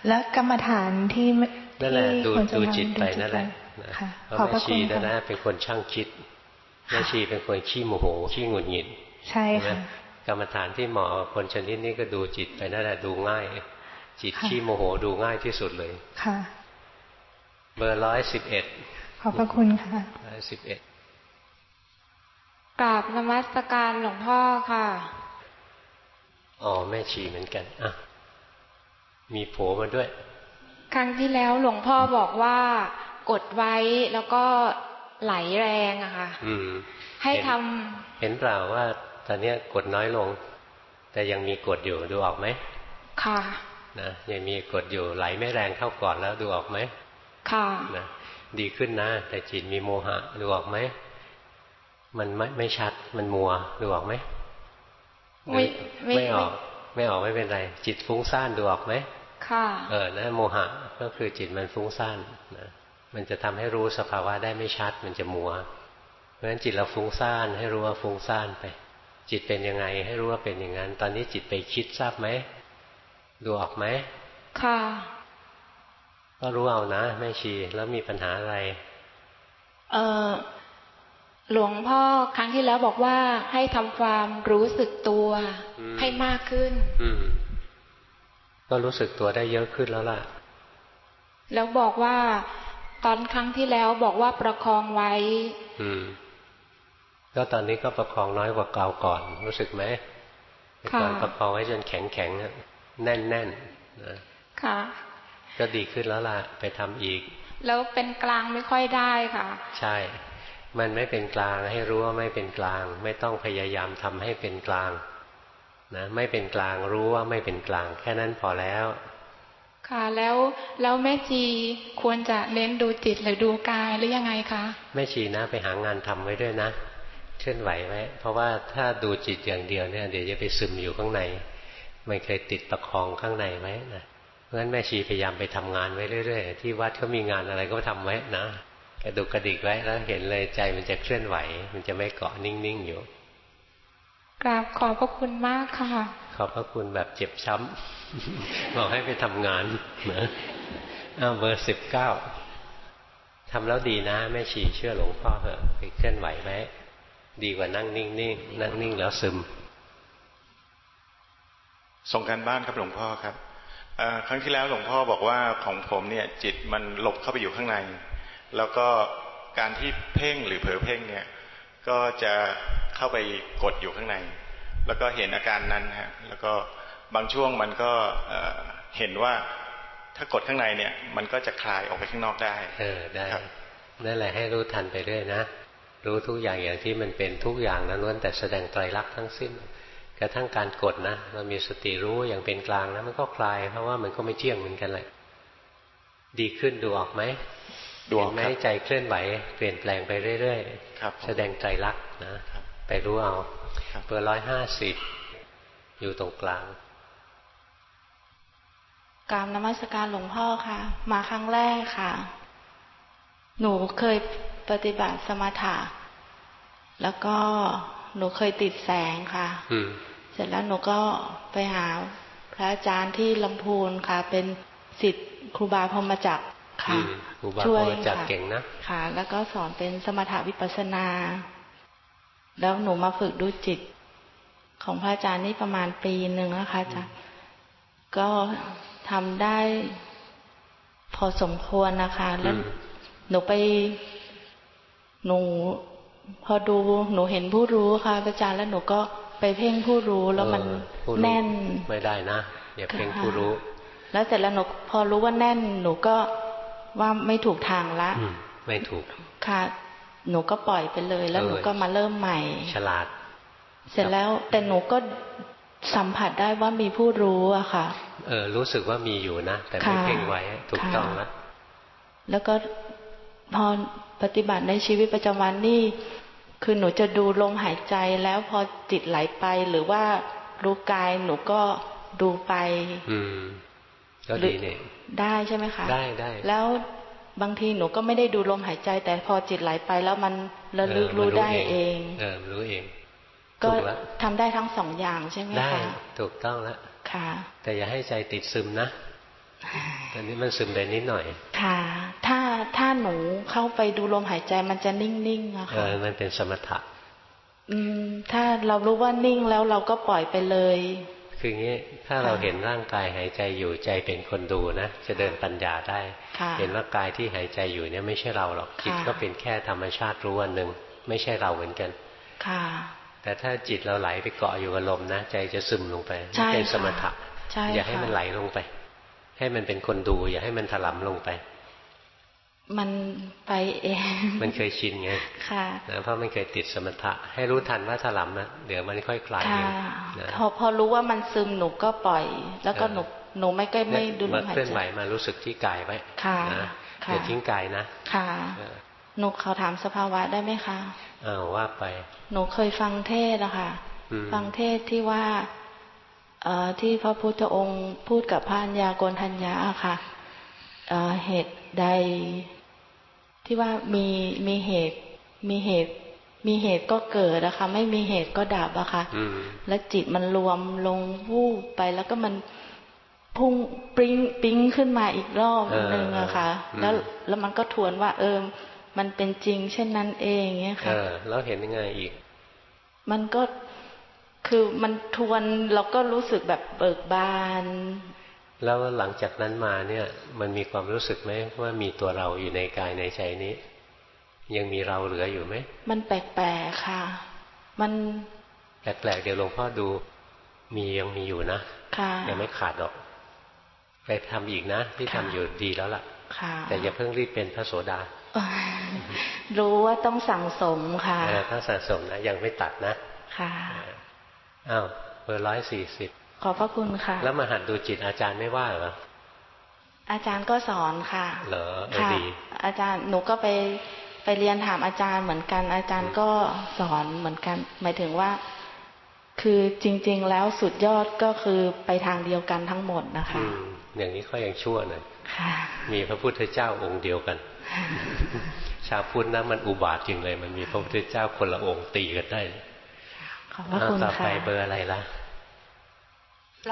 แล้วกรรมฐานที่นั่นแหละดูดูจิตไปนั่นแหละเพราะแม่ชีนั่นนะเป็นคนช่างคิดแม่ชีเป็นคนขี้โมโหขี้หงุดหงิด ใช่ค่ะกรรมฐานที่เหมาะคนชนิดนี้ก็ดูจิตไปนั่นแหละดูง่าย จิตขี้โมโหดูง่ายที่สุดเลย ค่ะ เบอร์ร้อยสิบเอ็ดขอบพระคุณค่ะร้อยสิบเอ็ดกราบนมัสการหลวงพ่อค่ะ อ๋อ แม่ชีเหมือนกัน อะ มีโผมาด้วย ครั้งที่แล้วหลวงพ่อบอกว่ากดไว้แล้วก็ไหลแรงอะค่ะให้ทำเห็นเปล่าว่า ตอนนี้กดน้อยลง แต่ยังมีกดอยู่ดูออกไหม ค่ะ นะยังมีกดอยู่ไหลไม่แรงเท่าก่อนแล้วดูออกไหม ค่ะนะดีขึ้นนะ แต่จิตมีโมหะดูออกไหมมันไม่ไม่ชัดมันมัวดูออกไหมไม่ไม่ออก ไม่ออกไม่เป็นไร จิตฟุ้งซ่านดูออกไหมค่ะ เออนะโมหะก็คือจิตมันฟุ้งซ่านนะมันจะทำให้รู้สภาวะได้ไม่ชัด มันจะมัว เพราะฉะนั้นจิตเราฟุ้งซ่านให้รู้ว่าฟุ้งซ่านไป จิตเป็นยังไง ให้รู้ว่าเป็นอย่างนั้น ตอนนี้จิตไปคิดทราบไหมดูออกไหมค่ะ ก็รู้เอานะแม่ชีแล้วมีปัญหาอะไร เออหลวงพ่อครั้งที่แล้วบอกว่าให้ทำความรู้สึกตัวให้มากขึ้นอืมก็รู้สึกตัวได้เยอะขึ้นแล้วล่ะ แล้วบอกว่า ตอนครั้งที่แล้วบอกว่าประคองไว้อืมก็ตอนนี้ก็ประคองน้อยกว่าเก่าก่อน รู้สึกไหมก่อนประคองไว้จนแข็งแข็งแน่นแน่นนะค่ะ ก็ดีขึ้นแล้วล่ะไปทำอีก แล้วเป็นกลางไม่ค่อยได้ค่ะ ใช่ มันไม่เป็นกลางให้รู้ว่าไม่เป็นกลาง ไม่ต้องพยายามทำให้เป็นกลางนะไม่เป็นกลางรู้ว่าไม่เป็นกลาง แค่นั้นพอแล้ว ค่ะแล้วแล้วแม่ชีควรจะเน้นดูจิตหรือดูกายหรือยังไงคะแม่ชีนะไปหางานทำไว้ด้วยนะเคลื่อนไหวไว้เพราะว่าถ้าดูจิตอย่างเดียวเนี่ยเดี๋ยวจะไปซึมอยู่ข้างใน มันเคยติดประคองข้างในไว้นะ เพราะฉะนั้นแม่ชีพยายามไปทำงานไว้เรื่อยๆที่วัดเขามีงานอะไรก็ทำไว้นะกระดุกกระดิกไว้แล้วเห็นเลยใจมันจะเคลื่อนไหว มันจะไม่เกาะนิ่งๆอยู่กราบขอบพระคุณมากค่ะ ขอบพระคุณแบบเจ็บช้ำบอกให้ไปทำงานนะอ้าวเบอร์สิบเก้าทำแล้วดีนะแม่ชีเชื่อหลวงพ่อเหอะไปเคลื่อนไหวไหมดีกว่านั่งนิ่งๆนนั่งนิ่งแล้วซึม ส่งการบ้านครับหลวงพ่อครับ ครั้งที่แล้วหลวงพ่อบอกว่าของผมเนี่ย จิตมันหลบเข้าไปอยู่ข้างใน แล้วก็การที่เพ่งหรือเผลอเพ่งเนี่ย ก็จะเข้าไปกดอยู่ข้างใน แล้วก็เห็นอาการนั้นฮะแล้วก็บางช่วงมันก็เห็นว่าถ้ากดข้างในเนี่ย มันก็จะคลายออกไปข้างนอกได้ เออได้นั่นแหละให้รู้ทันไปเรื่อยนะรู้ทุกอย่างอย่างที่มันเป็นทุกอย่างนั้นล้วนแต่แสดงไตรลักษณ์ทั้งสิ้น กระทั่งการกดนะเรามีสติรู้อย่างเป็นกลางนะมันก็คลายเพราะว่ามันก็ไม่เที่ยงเหมือนกันแหละดีขึ้นดูออกไหมดูออกไหมใจเคลื่อนไหวเปลี่ยนแปลงไปเรื่อยๆแสดงไตรลักษณ์นะไปรู้เอาเบอร์ร้อยห้าสิบอยู่ตรงกลางกรามนมัสการหลวงพ่อค่ะ มาครั้งแรกค่ะ หนูเคยปฏิบัติสมถะแล้วก็หนูเคยติดแสงค่ะ เสร็จแล้วหนูก็ไปหาพระอาจารย์ที่ลำพูนค่ะ เป็นสิทธิ์ครูบาพรมจักรค่ะช่วยค่ะค่ะ แล้วก็สอนเป็นสมถะวิปัสนา แล้วหนูมาฝึกดูจิต ของพระอาจารย์นี่ประมาณปีหนึ่งนะคะอาจารย์ก็ทำได้พอสมควรนะคะ แล้วหนูไปหนูพอดูหนูเห็นผู้รู้ค่ะอาจารย์แล้วหนูก็ ไปเพ่งผู้รู้แล้วมันแน่นไม่ได้นะอย่าเพ่งผู้รู้ แล้วเสร็จแล้วหนูพอรู้ว่าแน่น หนูก็ว่าไม่ถูกทางละไม่ถูกค่ะหนูก็ปล่อยไปเลย แล้วหนูก็มาเริ่มใหม่ ฉลาด เสร็จแล้วแต่หนูก็สัมผัสได้ว่ามีผู้รู้อะค่ะ เออ รู้สึกว่ามีอยู่นะ แต่ไม่เพ่งไว้ถูกต้องแล้วแล้วก็พอปฏิบัติในชีวิตประจำวันนี่ คือหนูจะดูลมหายใจแล้วพอจิตไหลไปหรือว่ารู้กายหนูก็ดูไป อืมก็ดีเนี่ยได้ใช่ไหมคะได้ได้แล้วบางทีหนูก็ไม่ได้ดูลมหายใจ แต่พอจิตไหลไปแล้วมันระลึกรู้ได้เอง เออรู้เอง ก็ทำได้ทั้งสองอย่างใช่ไหมคะได้ถูกต้องแล้วค่ะ แต่อย่าให้ใจติดซึมนะตอนนี้มันซึมไปนิดหน่อย ค่ะ ถ้า ถ้าหนูเข้าไปดูลมหายใจมันจะนิ่งๆอะค่ะเออมันเป็นสมถะ อืม ถ้าเรารู้ว่านิ่งแล้วเราก็ปล่อยไปเลย คืองี้ถ้าเราเห็นร่างกายหายใจอยู่ใจเป็นคนดูนะจะเดินปัญญาได้ เห็นว่ากายที่หายใจอยู่เนี่ยไม่ใช่เราหรอกจิตก็เป็นแค่ธรรมชาติรู้อันหนึ่งไม่ใช่เราเหมือนกัน ค่ะแต่ถ้าจิตเราไหลไปเกาะอยู่กับลมนะใจจะซึมลงไปเป็นสมถะอย่าให้มันไหลลงไปใให้มันเป็นคนดู อย่าให้มันถลำลงไป มันไปเอง มันเคยชินไง ค่ะนะเพราะมันเคยติดสมถะ ให้รู้ทันว่าถลำนะเดี๋ยวมันค่อยคลายเองพอพอรู้ว่ามันซึมหนูก็ปล่อย แล้วก็หนูหนูไม่ก็ไม่ดูลมหายใจเคลื่อนไหวมารู้สึกที่กายไว้ค่ะอย่าทิ้งกายนะ ค่ะ หนูเขาถามสภาวะได้ไหมคะอ้าวว่าไป หนูเคยฟังเทศอะค่ะ ฟังเทศที่ว่าเอที่พระพุทธองค์พูดกับพานยาโกนทัญญาค่ะเหตุใด ที่ว่ามีมีเหตุ มีเหตุ มีเหตุก็เกิดนะคะไม่มีเหตุก็ดับอะค่ะแล้วจิตมันรวมลงวูบไปแล้วก็มันพุ่งปริ้งปิ้งขึ้นมาอีกรอบหนึ่งอะค่ะ แล้วแล้วมันก็ทวนว่า เออมันเป็นจริง เช่นนั้นเองเนี้ยค่ะแล้วเห็นยังไงอีก มันก็คือมันทวนเราก็รู้สึกแบบเบิกบาน แล้วหลังจากนั้นมาเนี่ย มันมีความรู้สึกไหมว่ามีตัวเราอยู่ในกายในใจนี้ ยังมีเราเหลืออยู่ไหมมันแปลกๆค่ะ มันแปลกๆเดี๋ยวหลวงพ่อดู มียังมีอยู่นะค่ะยังไม่ขาดหรอก ไปทำอีกนะ ที่ทำอยู่ดีแล้วล่ะ แต่อย่าเพิ่งรีบเป็นพระโสดา รู้ว่าต้องสั่งสมค่ะต้องสั่งสมนะยังไม่ตัดนะ ค่ะอ้าวเบอร์ร้อยสี่สิบ ขอบพระคุณค่ะ แล้วมาหัดดูจิตอาจารย์ไม่ว่าเหรออาจารย์ก็สอนค่ะ เหรอค่ะอาจารย์หนูก็ไปไปเรียนถามอาจารย์เหมือนกัน อาจารย์ก็สอนเหมือนกัน หมายถึงว่า คือจริง ๆ แล้วสุดยอดก็คือไปทางเดียวกันทั้งหมดนะคะอย่างนี้ก็ยังชั่วหน่อยมีพระพุทธเจ้าองค์เดียวกัน ชาวพุทธนะมันอุบาทจริงเลย มันมีพระพุทธเจ้าคนละองค์ตีกันได้ขอบคุณค่ะต่อไปเบอร์อะไรล่ะ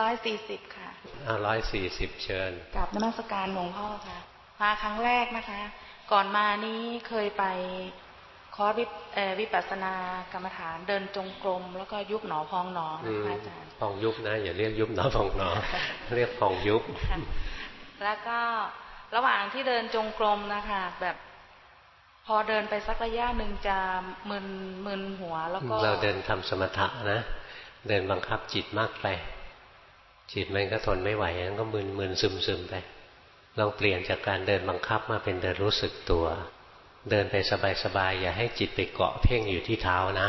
ร้อยสี่สิบค่ะอ่าร้อยสี่สิบเชิญกับนมัสการหลวงพ่อค่ะ มาครั้งแรกนะคะ ก่อนมานี้เคยไปคอร์สวิปัสนากรรมฐานเดินจงกรม แล้วก็ยุบหนอพองหนอนะคะอาจารย์พองยุบนะ อย่าเรียกยุบหนอพองหนอ เรียกพองยุบ แล้วก็ระหว่างที่เดินจงกรมนะคะ แบบพอเดินไปสักระยะหนึ่งจะมึนมึนหัวแล้วก็เราเดินทำสมถะนะ เดินบังคับจิตมากไป จิตมันก็ทนไม่ไหวงั้นก็มึนมึนซึมซึมไป ลองเปลี่ยนจากการเดินบังคับมาเป็นเดินรู้สึกตัว เดินไปสบายๆอย่าให้จิตไปเกาะเพ่งอยู่ที่เท้านะ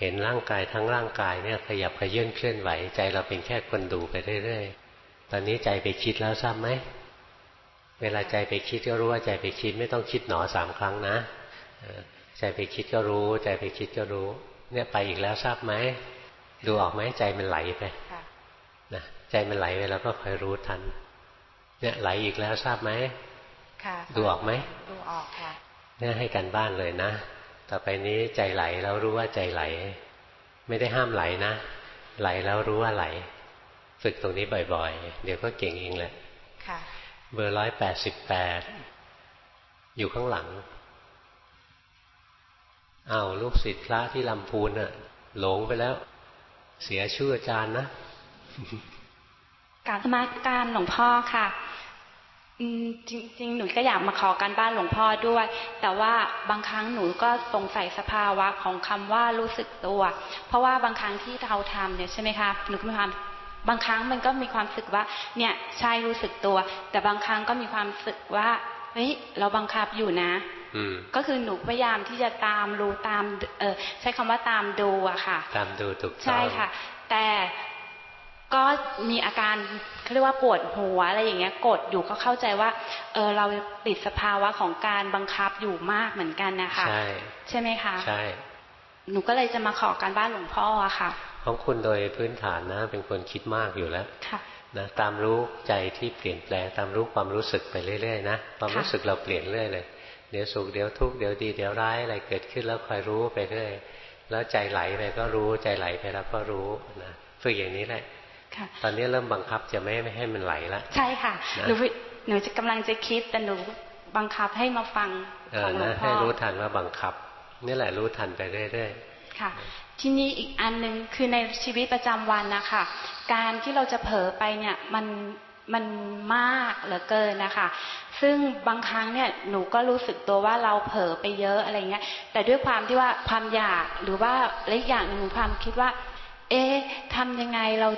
เห็นร่างกายทั้งร่างกายเนี่ยขยับขยื่นเคลื่อนไหวใจเราเป็นแค่คนดูไปเรื่อยๆ ตอนนี้ใจไปคิดแล้วทราบไหม เวลาใจไปคิดก็รู้ว่าใจไปคิดไม่ต้องคิดหนอสามครั้งนะใจไปคิดก็รู้ ใจไปคิดก็รู้ เนี่ยไปอีกแล้วทราบไหมดูออกไหมใจมันไหลไป นะใจมันไหลไปแล้วก็คอยรู้ทัน เนี่ยไหลอีกแล้วทราบไหมดูออกไหมดูออกค่ะเนี่ยให้กันบ้านเลยนะต่อไปนี้ใจไหลแล้วรู้ว่าใจไหล ไม่ได้ห้ามไหลนะ ไหลแล้วรู้ว่าไหล ฝึกตรงนี้บ่อยๆ เดี๋ยวก็เก่งเองแหละค่ะ เบอร์ร้อยแปดสิบแปดอยู่ข้างหลังอ้าวลูกศิษย์พระที่ลำพูนน่ะหลงไปแล้ว เสียชื่ออาจารย์นะ การสมาการหลวงพ่อค่ะจริงๆ หนูก็อยากมาขอการบ้านหลวงพ่อด้วย แต่ว่าบางครั้งหนูก็สงสัยสภาวะของคำว่ารู้สึกตัว เพราะว่าบางครั้งที่เราทำเนี่ยใช่ไหมคะหนูก็มีความบางครั้งมันก็มีความรู้สึกว่า เนี่ยใช่รู้สึกตัว แต่บางครั้งก็มีความรู้สึกว่าเฮ้ยเราบังคับอยู่นะก็คือหนูพยายามที่จะตามรู้ตาม เออใช้คำว่าตามดูอะค่ะ ตามดูถูกใช่ค่ะ แต่ ก็มีอาการเขาเรียกว่าปวดหัวอะไรอย่างเงี้ยกดอยู่ก็เข้าใจว่า เออเราติดสภาวะของการบังคับอยู่มากเหมือนกันนะคะใช่ใช่ไหมคะใช่หนูก็เลยจะมาขอการบ้านหลวงพ่ออะค่ะ ของคุณโดยพื้นฐานนะเป็นคนคิดมากอยู่แล้วนะตามรู้ใจที่เปลี่ยนแปลงตามรู้ความรู้สึกไปเรื่อยๆนะความรู้สึกเราเปลี่ยนเรื่อยเลยเดี๋ยวสุขเดี๋ยวทุกข์เดี๋ยวดีเดี๋ยวร้ายอะไรเกิดขึ้นแล้วคอยรู้ไปเรื่อยแล้วใจไหลไปก็รู้ใจไหลไปแล้วก็รู้นะฝึกอย่างนี้แหละ ตอนนี้เริ่มบังคับจะไม่ไม่ให้มันไหลละใช่ค่ะหนูหนูจะกำลังจะคิดแต่หนูบังคับให้มาฟังของหลวงพ่อให้รู้ทันว่าบังคับนี่แหละรู้ทันไปเรื่อยๆค่ะ ที่นี่อีกอันหนึ่งคือในชีวิตประจำวันนะคะการที่เราจะเผลอไปเนี่ยมันมันมากเหลือเกินนะคะ ซึ่งบางครั้งเนี่ยหนูก็รู้สึกตัวว่าเราเผลอไปเยอะอะไรเงี้ย แต่ด้วยความที่ว่าความอยากหรือว่าเล็กอย่างหนึ่งความคิดว่า เอ๊ะทำยังไงเรา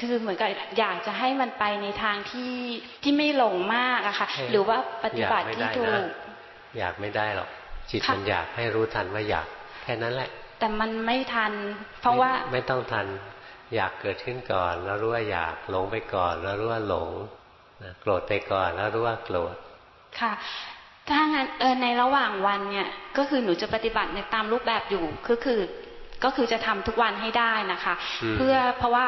คือเหมือนกับอยากจะให้มันไปในทางที่ที่ไม่หลงมากอะค่ะ หรือว่าปฏิบัติที่ถูกอยากไม่ได้หรอกจิตมันอยากให้รู้ทันว่าอยากแค่นั้นแหละ แต่มันไม่ทัน เพราะว่าไม่ต้องทัน อยากเกิดขึ้นก่อน แล้วรู้ว่าอยากหลงไปก่อน แล้วรู้ว่าหลงโกรธไปก่อนแล้วรู้ว่าโกรธค่ะถ้างั้นเออในระหว่างวันเนี่ยก็คือหนูจะปฏิบัติในตามรูปแบบอยู่ก็คือก็คือจะทำทุกวันให้ได้นะคะ เพื่อเพราะว่า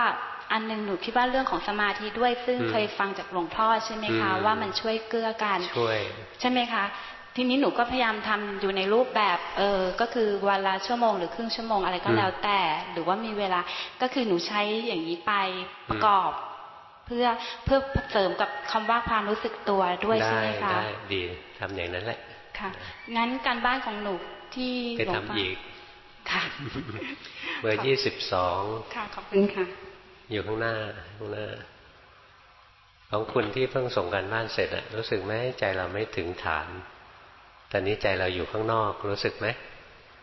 อันหนึ่งหนูคิดว่าเรื่องของสมาธิด้วย ซึ่งเคยฟังจากหลวงพ่อใช่ไหมคะ ว่ามันช่วยเกื้อกันช่วยใช่ไหมคะทีนี้หนูก็พยายามทำอยู่ในรูปแบบ เออก็คือวันละชั่วโมงหรือครึ่งชั่วโมงอะไรก็แล้วแต่ หรือว่ามีเวลาก็คือหนูใช้อย่างนี้ไปประกอบ เพื่อเพื่อเสริมกับคำว่าความรู้สึกตัวด้วยใช่ไหมคะได้ดีทำอย่างนั้นแหละค่ะงั้นการบ้านของหนูที่หลวงพ่ออีกค่ะเบอร์ยี่สิบสองค่ะขอบคุณค่ะ อยู่ข้างหน้าข้างหน้า ของคุณที่เพิ่งส่งกันบ้านเสร็จอะรู้สึกไหมใจเราไม่ถึงฐาน ตอนนี้ใจเราอยู่ข้างนอก รู้สึกไหม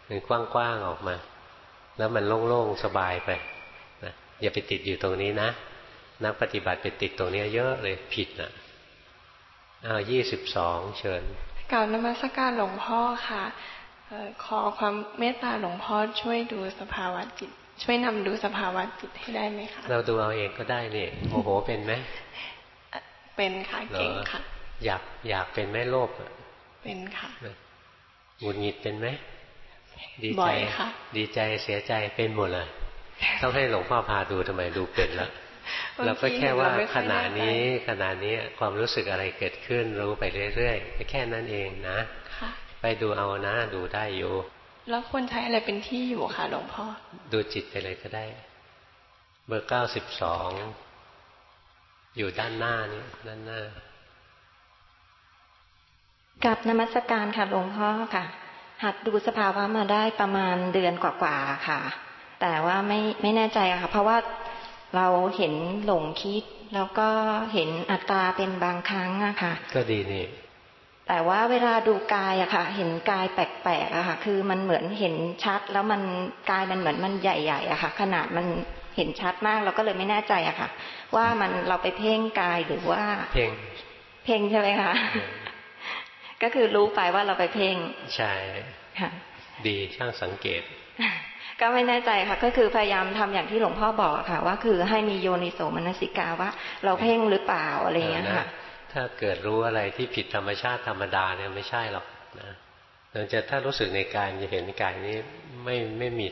มันกว้างๆออกมา แล้วมันโล่งๆสบายไปนะอย่าไปติดอยู่ตรงนี้นะนักปฏิบัติไปติดตรงนี้เยอะเลยผิดนะอ้าวยี่สิบสองเชิญกล่าวนมัสการหลวงพ่อค่ะขอความเมตตาหลวงพ่อช่วยดูสภาวะจิต ช่วยนำดูสภาวะจิตให้ได้ไหมคะเราดูเอาเองก็ได้นี่โมโหเป็นไหมเป็นค่ะเก่งค่ะ อยากอยากเป็นไหมโลภเป็นค่ะหงุดหงิดเป็นไหมดีใจดีใจเสียใจเป็นหมดเลย ต้องให้หลวงพ่อพาดูทำไมดูเป็นแล้วเราก็แค่ว่าขณะนี้ขณะนี้ความรู้สึกอะไรเกิดขึ้นรู้ไปเรื่อยๆแค่นั้นเองนะ ไปดูเอานะ ดูได้อยู่ แล้วควรใช้อะไรเป็นที่อยู่คะหลวงพ่อ ดูจิตไปเลยก็ได้ เบอร์เก้าสิบสองอยู่ด้านหน้านี่ด้านหน้ากับนมัสการค่ะหลวงพ่อค่ะ หัดดูสภาวะมาได้ประมาณเดือนกว่าๆค่ะ แต่ว่าไม่ไม่แน่ใจค่ะ เพราะว่าเราเห็นหลงคิด แล้วก็เห็นอัตตาเป็นบางครั้งอะค่ะ ก็ดีนี่ แต่ว่าเวลาดูกายอะค่ะ เห็นกายแปลกๆอะค่ะ คือมันเหมือนเห็นชัด แล้วมันกายมันเหมือนมันใหญ่ๆอะค่ะ ขนาดมันเห็นชัดมากเราก็เลยไม่แน่ใจอะค่ะ ว่ามันเราไปเพ่งกายหรือว่า เพ่งเพ่งใช่ไหมคะก็คือรู้ไปว่าเราไปเพ่งใช่ค่ะดีช่างสังเกต ก็ไม่แน่ใจค่ะ ก็คือพยายามทำอย่างที่หลวงพ่อบอกค่ะ ว่าคือให้มีโยนิโสมนสิกาว่า เราเพ่งหรือเปล่าอะไรอย่างเงี้ยค่ะ ถ้าเกิดรู้อะไรที่ผิดธรรมชาติธรรมดาเนี่ยไม่ใช่หรอกนะหลังจากถ้ารู้สึกในกายจะเห็นกายนี้ไม่ไม่มี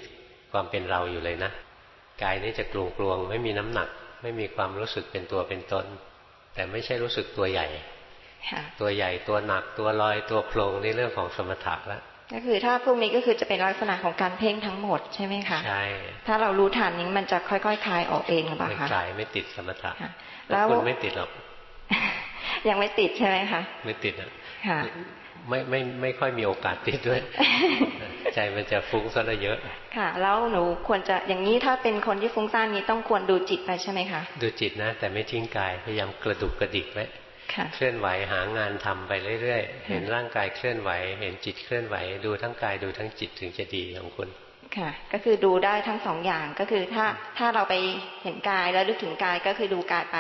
ความเป็นเราอยู่เลยนะกายนี้จะกลวงกลวงไม่มีน้ำหนัก ไม่มีความรู้สึกเป็นตัวเป็นตน แต่ไม่ใช่รู้สึกตัวใหญ่ตัวใหญ่ตัวหนักตัวลอยตัวโพลงในเรื่องของสมถะแล้วก็คือถ้าพวกนี้ก็คือจะเป็นลักษณะของการเพ่งทั้งหมดใช่ไหมคะใช่ถ้าเรารู้ทันนี้มันจะค่อยๆคลายออกเองหรือเปล่าคะคลายไม่ติดสมถะแล้วคุณไม่ติดหรอก ยังไม่ติดใช่ไหมคะไม่ติดอะค่ะไม่ไม่ไม่ค่อยมีโอกาสติดด้วย ใจมันจะฟุ้งซะเยอะ ค่ะ แล้วหนูควรจะอย่างนี้ถ้าเป็นคนที่ฟุ้งซ่านนี้ต้องควรดูจิตไปใช่ไหมคะ ดูจิตนะ แต่ไม่ทิ้งกายพยายามกระดุกกระดิกไว้เคลื่อนไหวหางานทำไปเรื่อยๆ เห็นร่างกายเคลื่อนไหว เห็นจิตเคลื่อนไหว ดูทั้งกายดูทั้งจิตถึงจะดีของคุณ ค่ะ ก็คือดูได้ทั้งสองอย่างก็คือถ้าถ้าเราไปเห็นกายแล้วลึกถึงกายก็คือดูกายไป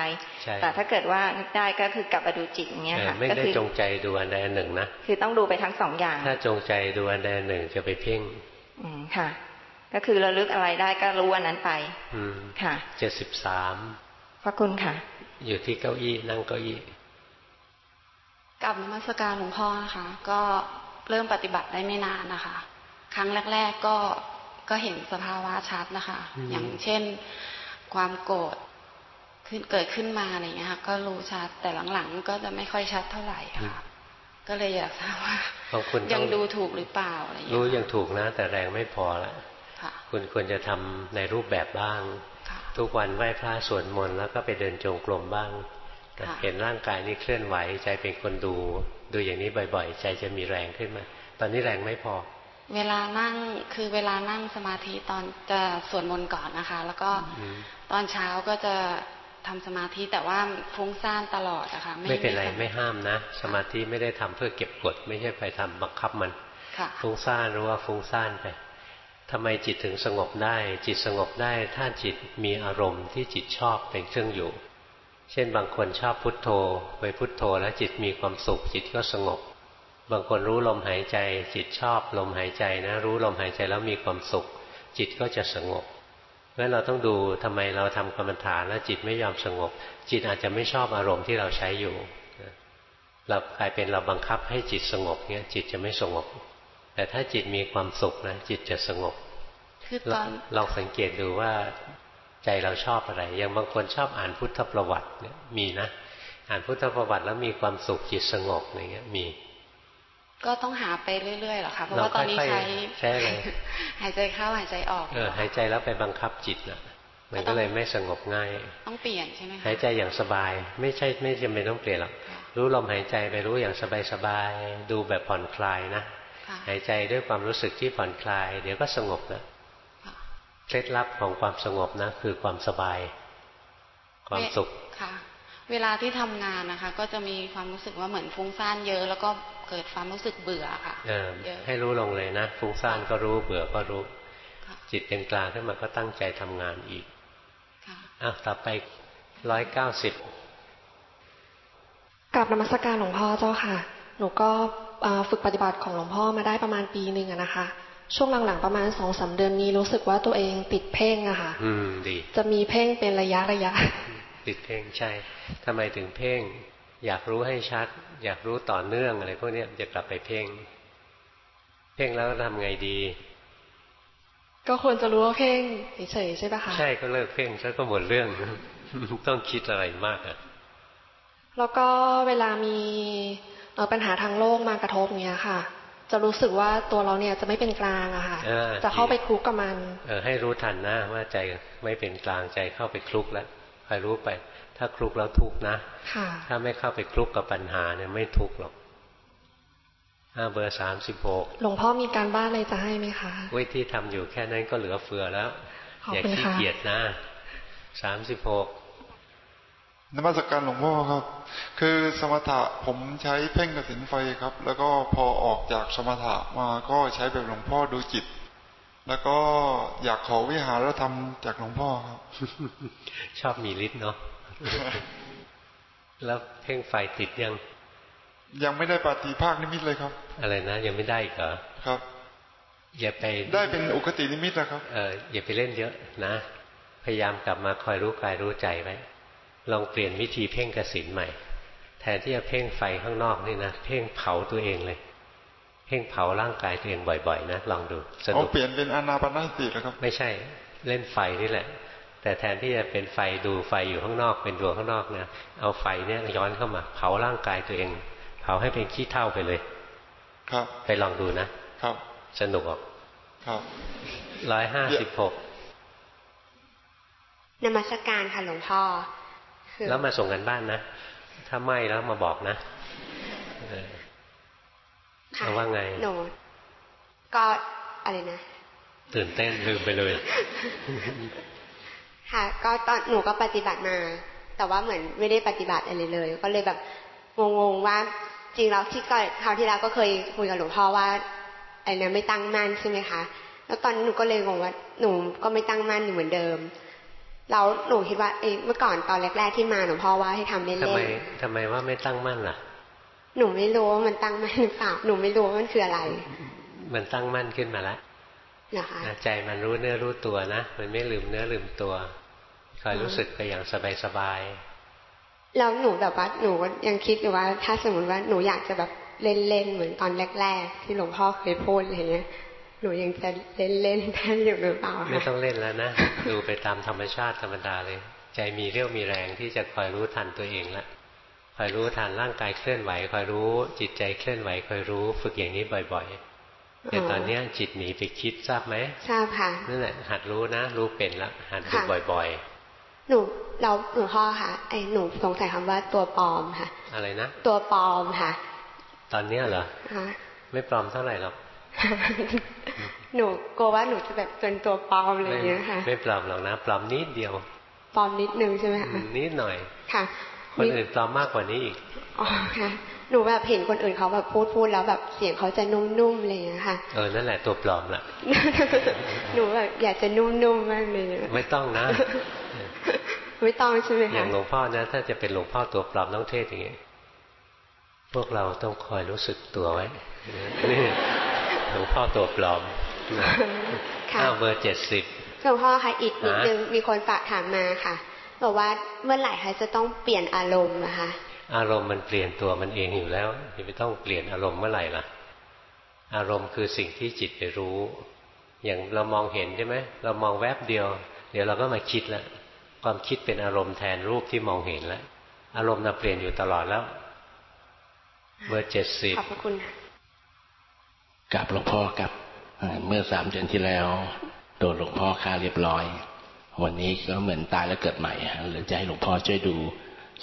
แต่ถ้าเกิดว่านึกได้ก็คือกลับมาดูจิตอย่างเงี้ยค่ะไม่ได้จงใจดูอันใดอันหนึ่งนะคือต้องดูไปทั้งสองอย่าง ถ้าจงใจดูอันใดอันหนึ่งจะไปเพ่งอืมค่ะ ก็คือระลึกอะไรได้ก็รู้อันนั้นไป อืมค่ะเจ็ดสิบสามพระคุณค่ะ อยู่ที่เก้าอี้นั่งเก้าอี้กลับมาสการหลวงพ่อนะคะ ก็เริ่มปฏิบัติได้ไม่นานนะคะ ครั้งแรก ๆ ก็ ก็เห็นสภาวะชัดนะคะ อย่างเช่นความโกรธขึ้นเกิดขึ้นมาอะไรเงี้ยค่ะก็รู้ชัดแต่หลังๆ ก็จะไม่ค่อยชัดเท่าไหร่ค่ะ ก็เลยอยากทราบว่ายังดูถูกหรือเปล่าอะไรเงี้ยรู้ยังถูกนะ แต่แรงไม่พอละคุณควรจะทำในรูปแบบบ้าง ทุกวันไหว้พระสวดมนต์แล้วก็ไปเดินจงกรมบ้างเห็นร่างกายนี้เคลื่อนไหวใจเป็นคนดู ดูอย่างนี้บ่อย ๆ ใจจะมีแรงขึ้นมา ตอนนี้แรงไม่พอ เวลานั่งคือเวลานั่งสมาธิตอนจะสวดมนต์ก่อนนะคะ แล้วก็ตอนเช้าก็จะทำสมาธิแต่ว่าฟุ้งซ่านตลอดอะคะ่ะไม่เป็นไรไม่ห้ามนะ สมาธิไม่ได้ทำเพื่อเก็บกด ไม่ใช่ไปทำบังคับมันฟุ้งซ่านรู้ว่าฟุ้งซ่านไปทำไมจิตถึงสงบได้ จิตสงบได้ ถ้าจิตมีอารมณ์ที่จิตชอบเป็นเครื่องอยู่ เช่นบางคนชอบพุทโธ ไปพุทโธแล้วจิตมีความสุขจิตก็สงบ บางคนรู้ลมหายใจ จิตชอบลมหายใจนะ รู้ลมหายใจแล้วมีความสุข จิตก็จะสงบเพราะเราต้องดูทำไมเราทำกรรมฐานแล้วจิตไม่ยอมสงบ จิตอาจจะไม่ชอบอารมณ์ที่เราใช้อยู่เรากลายเป็นเราบังคับให้จิตสงบเนี่ยจิตจะไม่สงบ แต่ถ้าจิตมีความสุขนะจิตจะสงบคือตอนเราสังเกตดูว่าใจเราชอบอะไร อย่างบางคนชอบอ่านพุทธประวัติเนี่ยมีนะ อ่านพุทธประวัติแล้วมีความสุขจิตสงบอะไรเงี้ยมี ก็ต้องหาไปเรื่อยๆหรอคะเพราะว่าตอนนี้ใช้ใช่เลยหายใจเข้าหายใจออกเออหายใจแล้วไปบังคับจิตนะมันก็เลยไม่สงบง่าย ต้องเปลี่ยนใช่ไหมคะหายใจอย่างสบาย ไม่ใช่ไม่จำเป็นต้องเปลี่ยนหรอกรู้ลมหายใจไปรู้อย่างสบายๆดูแบบผ่อนคลายนะหายใจด้วยความรู้สึกที่ผ่อนคลาย เดี๋ยวก็สงบนะเคล็ดลับของความสงบนะ คือความสบาย ความสุขค่ะ เวลาที่ทำงานนะคะ ก็จะมีความรู้สึกว่าเหมือนฟุ้งซ่านเยอะ แล้วก็เกิดความรู้สึกเบื่อค่ะเออให้รู้ลงเลยนะฟุ้งซ่านก็รู้เบื่อก็รู้ จิตเป็นกลางขึ้นมาก็ตั้งใจทำงานอีกอะต่อไปร้อยเก้าสิบกับนมัสการหลวงพ่อเจ้าค่ะ หนูก็ฝึกปฏิบัติของหลวงพ่อมาได้ประมาณปีหนึ่งนะคะ ช่วงหลังๆประมาณสองสาเดือนนี้รู้สึกว่าตัวเองติดเพ่งอะค่ะอืมดีจะมีเพ่งเป็นระยะระยะ ติดเพ่งใช่ทำไมถึงเพ่ง อยากรู้ให้ชัด อยากรู้ต่อเนื่องอะไรพวกนี้จะกลับไปเพ่ง เพ่งแล้วทำไงดี ก็ควรจะรู้ว่าเพ่งเฉยๆใช่ปะคะ ใช่ก็เลิกเพ่งแล้วก็หมดเรื่อง ต้องคิดอะไรมากอะแล้วก็เวลามีปัญหาทางโลกมากระทบเนี้ยค่ะจะรู้สึกว่าตัวเราเนี่ยจะไม่เป็นกลางอะค่ะ จะเข้าไปคลุกกับมัน เออให้รู้ทันนะว่าใจไม่เป็นกลางใจเข้าไปคลุกแล้ว คอยรู้ไป ถ้าคลุกแล้วทุกนะถ้าไม่เข้าไปคลุกกับปัญหาเนี่ยไม่ทุกหรอกห้าเบอร์สามสิบหกหลวงพ่อมีการบ้านอะไรจะให้ไหมคะวิที่ทำอยู่แค่นั้นก็เหลือเฟือแล้วอย่าขี้เกียจนะสามสิบหกนมัสกการหลวงพ่อครับ คือสมถะผมใช้เพ่งกสินไฟครับ แล้วก็พอออกจากสมถะมาก็ใช้แบบหลวงพ่อดูจิต แล้วก็อยากขอวิหารธรรมจากหลวงพ่อครับ ชอบมีฤทธิ์เนาะแล้วเพ่งไฟติดยัง ยังไม่ได้ปฏิภาคนิมิตเลยครับ อะไรนะยังไม่ได้เหรอครับ อย่าไปได้เป็นอุคตินิมิตนะครับเอออย่าไปเล่นเยอะนะ พยายามกลับมาคอยรู้กายรู้ใจไว้ลองเปลี่ยนวิธีเพ่งกสินใหม่ แทนที่จะเพ่งไฟข้างนอกนี่นะเพ่งเผาตัวเองเลย เพ่งเผาร่างกายตัวเองบ่อยๆนะลองดูสนุกเปลี่ยนเป็นอนาปนาสติแล้วครับ ไม่ใช่เล่นไฟนี่แหละ แต่แทนที่จะเป็นไฟดูไฟอยู่ข้างนอกเป็นดวงข้างนอกเนี่ยเอาไฟเนี่ยย้อนเข้ามา เผาร่างกายตัวเอง เผาให้เป็นขี้เท่าไปเลย ครับ ไปลองดูนะครับ สนุกออกครับร้อยห้าสิบหกนมัสการค่ะหลวงพ่อแล้วมาส่งกันบ้านนะถ้าไม่แล้วมาบอกนะ ค่ะว่าไงหนูก็อะไรนะตื่นเต้นลืมไปเลย ค่ะ ก็ตอนหนูก็ปฏิบัติมา แต่ว่าเหมือนไม่ได้ปฏิบัติอะไรเลย ก็เลยแบบงงๆว่า จริงแล้วที่ก่อนคราวที่แล้วก็เคยคุยกับหลวงพ่อว่าไอ้นั้นไม่ตั้งมั่นใช่ไหมคะแล้วตอนนี้หนูก็เลยงงว่าหนูก็ไม่ตั้งมั่นอยู่เหมือนเดิมเราหนูคิดว่าเอเมื่อก่อนตอนแรก ๆที่มาหนูพ่อว่าให้ทำเล่นๆทำไมทำไมว่าไม่ตั้งมั่นล่ะ หนูไม่รู้ว่ามันตั้งมั่นหรือเปล่า หนูไม่รู้ว่ามันคืออะไร มันตั้งมั่นขึ้นมาแล้วนะคะใจมันรู้เนื้อรู้ตัวนะ มันไม่ลืมเนื้อลืมตัว คอยรู้สึกไปอย่างสบายๆแล้วหนูแบบว่าหนูยังคิดอยู่ว่า ถ้าสมมติว่าหนูอยากจะแบบเล่นๆเหมือนตอนแรก ๆ ที่หลวงพ่อเคยพูดอะไรเงี้ย หนูยังจะเล่นเล่นได้อยู่หรือเปล่าไม่ต้องเล่นแล้วนะ ดูไปตามธรรมชาติธรรมดาเลย ใจมีเรี่ยวมีแรงที่จะคอยรู้ทันตัวเองละ คอยรู้ทันร่างกายเคลื่อนไหวคอยรู้จิตใจเคลื่อนไหวคอยรู้ ฝึกอย่างนี้บ่อยๆแต่ตอนนี้จิตหนีไปคิดทราบไหมทราบค่ะนั่นแหละหัดรู้นะ รู้เป็นละหัดดูบ่อยๆ หนูเราหนูพ่อค่ะ ไอ้หนูสงสัยคำว่าตัวปลอมค่ะ อะไรนะตัวปลอมค่ะ ตอนเนี้ยเหรอไม่ปลอมเท่าไหร่หรอกหนูกลัวว่าหนูจะแบบเป็นตัวปลอมอะไรอย่างเงี้ยค่ะ ไม่ปลอมหรอกนะปลอมนิดเดียวปลอมนิดนึงใช่ไหมคะนิดหน่อยค่ะ คนอื่นปลอมมากกว่านี้อีกอ๋อค่ะหนูแบบเห็นคนอื่นเขาแบบพูดพูดแล้วแบบเสียงเขาจะนุ่มๆอะไรอย่างเงี้ยค่ะเออนั่นแหละตัวปลอมละหนูแบบอยากจะนุ่มๆมากเลยไม่ต้องนะไม่ต้องใช่ไหมคะอย่างหลวงพ่อนะถ้าจะเป็นหลวงพ่อตัวปลอมต้องเทศอย่างนี้พวกเราต้องคอยรู้สึกตัวไว้นี่หลวงพ่อตัวปลอมข้าวเบอร์เจ็ดสิบหลวงพ่อคะอีกนิดนึงมีคนฝากถามมาค่ะ บอกว่าเมื่อไหร่คะจะต้องเปลี่ยนอารมณ์นะคะ อารมณ์มันเปลี่ยนตัวมันเองอยู่แล้วไม่ต้องเปลี่ยนอารมณ์เมื่อไหร่ล่ะ อารมณ์คือสิ่งที่จิตไปรู้ อย่างเรามองเห็นใช่ไหมเรามองแวบเดียว เดี๋ยวเราก็มาคิดแล้วความคิดเป็นอารมณ์แทนรูปที่มองเห็นแล้วอารมณ์น่ะเปลี่ยนอยู่ตลอดแล้วเบอร์เจ็ดสิบขอบคุณกับหลวงพ่อกับเมื่อสามเดือนที่แล้ว โดนหลวงพ่อฆ่าเรียบร้อย วันนี้ก็เหมือนตายแล้วเกิดใหม่หรือจะให้หลวงพ่อช่วยดู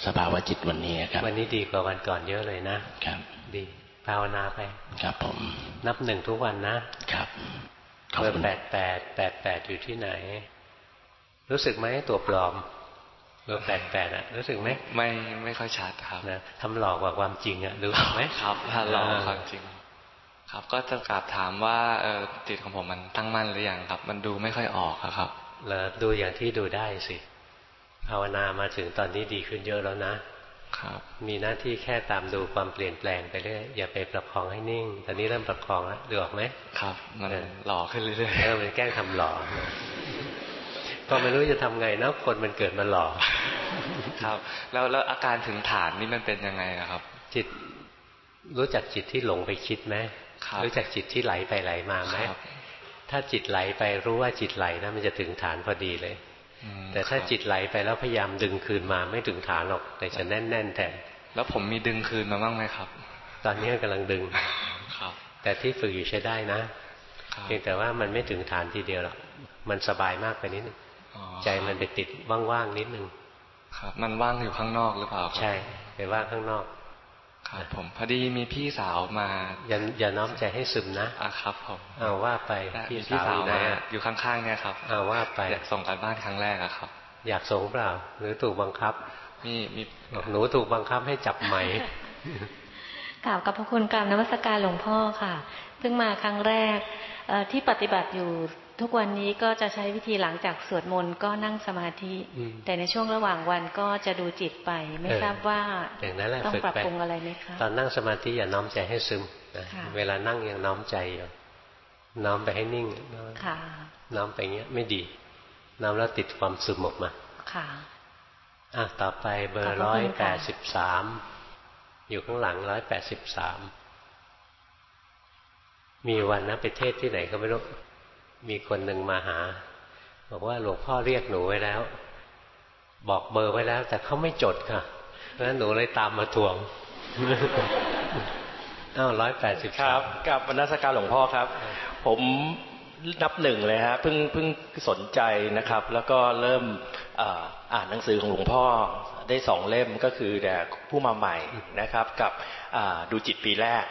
สภาวะจิตวันนี้ครับ วันนี้ดีกว่าวันก่อนเยอะเลยนะครับ ดีภาวนาไป ครับผม นับหนึ่งทุกวันนะครับเบอร์แปดแปดแปดแปดอยู่ที่ไหน รู้สึกไหมตัวปลอมเบอร์แปดแปดอะรู้สึกไหมไม่ไม่ค่อยชัดครับนะทำหลอกกว่าความจริงอะรู้ไหมครับถ้าหลอกความจริง ครับ ก็จะกราบถามว่าเออจิตของผมมันตั้งมั่นหรือยังครับ มันดูไม่ค่อยออกครับ แล้วดูอย่างที่ดูได้สิภาวนามาถึงตอนนี้ดีขึ้นเยอะแล้วนะครับ มีหน้าที่แค่ตามดูความเปลี่ยนแปลงไปเรื่อยอย่าไปประคองให้นิ่ง ตอนนี้เริ่มประคองแล้วดูออกไหมครับมันหล่อขึ้นเรื่อยๆเออมันแกล้งทำหล่อก็ไม่รู้จะทำไงนะคนมันเกิดมาหล่อครับ แล้วแล้วอาการถึงฐานนี่มันเป็นยังไงนะครับ จิตรู้จักจิตที่หลงไปคิดไหมรู้จักจิตที่ไหลไปไหลมาไหม ถ้าจิตไหลไปรู้ว่าจิตไหลนะมันจะถึงฐานพอดีเลย แต่ถ้าจิตไหลไปแล้วพยายามดึงคืนมาไม่ถึงฐานหรอกแต่จะแน่นๆแทนแล้วผมมีดึงคืนมาบ้างไหมครับ ตอนนี้กำลังดึงครับ แต่ที่ฝึกอยู่ใช้ได้นะเพียงแต่ว่ามันไม่ถึงฐานทีเดียวหรอกมันสบายมากไปนิดนึงใจมันไปติดว่างๆนิดนึงครับ มันว่างอยู่ข้างนอกหรือเปล่าใช่ไปว่างข้างนอก ครับผมพอดีมีพี่สาวมา อย่าอย่าน้อมใจให้ซึมนะอะครับผมเอาว่าไปพี่สาวมาอยู่ข้างๆเนี่ยครับเอาว่าไปอยากส่งการบ้านครั้งแรกอะครับ อยากส่งเปล่า หรือถูกบังคับ มีมีหนูถูกบังคับให้จับไหมกล่าวกับพระคุณกราบนวัตการหลวงพ่อค่ะ เพิ่งมาครั้งแรกที่ปฏิบัติอยู่ ทุกวันนี้ก็จะใช้วิธีหลังจากสวดมนต์ก็นั่งสมาธิ แต่ในช่วงระหว่างวันก็จะดูจิตไป ไม่ทราบว่าต้องปรับปรุงอะไรไหมคะตอนนั่งสมาธิอย่าน้อมใจให้ซึมเวลานั่งยังน้อมใจอยู่น้อมไปให้นิ่งน้อมไปเงี้ยไม่ดี น้อมแล้วติดความซึมออกมาค่ะอะต่อไปเบอร์ร้อยแปดสิบสามอยู่ข้างหลังร้อยแปดสิบสามมีวันนะไปเทศที่ไหนก็ไม่รู้ มีคนหนึ่งมาหา บอกว่าหลวงพ่อเรียกหนูไว้แล้ว บอกเบอร์ไว้แล้ว แต่เขาไม่จดค่ะเพราะฉะนั้นหนูเลยตามมาทวงอ้าวร้อยแปดสิบครับกับบรรณาสการหลวงพ่อครับ ผมนับหนึ่งเลยฮะเพิ่งเพิ่งสนใจนะครับ แล้วก็เริ่มอ่านหนังสือของหลวงพ่อได้สองเล่มก็คือแต่ผู้มาใหม่นะครับ กับดูจิตปีแรก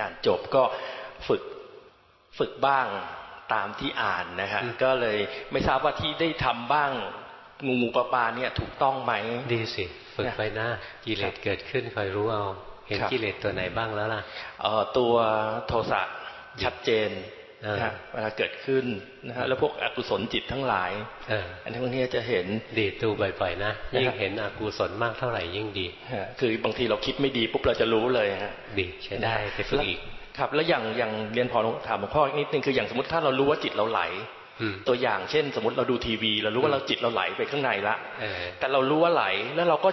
การจบก็ฝึกฝึกบ้าง ตามที่อ่านนะฮะก็เลยไม่ทราบว่าที่ได้ทำบ้างงูงูปลาปลาเนี่ยถูกต้องไหมดีสิฝึกไปนะกิเลสเกิดขึ้นคอยรู้เอาเห็นกิเลสตัวไหนบ้างแล้วล่ะเออตัวโทสะชัดเจนเวลาเกิดขึ้นนะฮะแล้วพวกอกุศลจิตทั้งหลายอันนี้พวกนี้จะเห็นดีดูบ่อยๆนะยิ่งเห็นอกุศลมากเท่าไหร่ยิ่งดีคือบางทีเราคิดไม่ดีปุ๊บเราจะรู้เลยฮะดีใช้ได้ไปฝึกอีก ครับ แล้วอย่างอย่างเรียนพอถามหลวงพ่อนิดนึงคืออย่างสมมติถ้าเรารู้ว่าจิตเราไหลตัวอย่างเช่น สมมติเราดูทีวี เรารู้ว่าเราจิตเราไหลไปข้างในละแต่เรารู้ว่าไหลแล้วเราก็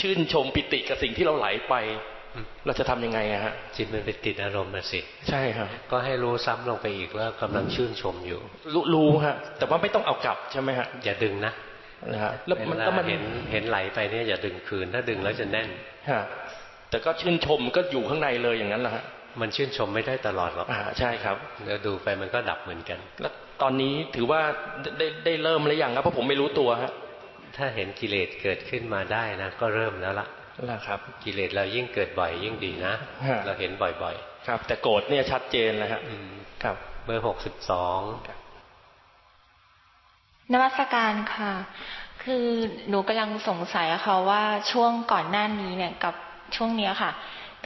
ชื่นชมปิติกับสิ่งที่เราไหลไป เราจะทํำยังไงอะฮะจิตมันไปติดอารมณ์นะสิ ใช่ครับ ก็ให้รู้ซ้ำลงไปอีกว่ากำลังชื่นชมอยู่ รู้รู้ฮะ แต่ว่าไม่ต้องเอากลับใช่ไหมฮะอย่าดึงนะนะฮะแล้วมันก็มันเห็นเห็นไหลไปเนี่ยอย่าดึงคืนถ้าดึงแล้วจะแน่นฮะแต่ก็ชื่นชมก็อยู่ข้างในเลยอย่างนั้นแหละฮะ มันชื่นชมไม่ได้ตลอดหรอกอ่าใช่ครับแล้วดูไปมันก็ดับเหมือนกัน แล้วตอนนี้ถือว่าได้ได้เริ่มหรือยังครับเพราะผมไม่รู้ตัวฮะถ้าเห็นกิเลสเกิดขึ้นมาได้นะ ก็เริ่มแล้วล่ะล่ะครับ กิเลสเรายิ่งเกิดบ่อยยิ่งดีนะ เราเห็นบ่อยๆ ครับ แต่โกรธเนี่ยชัดเจนเลยครับครับ เบอร์หกสิบสองนวัตการค่ะ คือหนูกำลังสงสัยเขาว่าช่วงก่อนหน้านี้เนี่ยกับช่วงเนี้ยค่ะ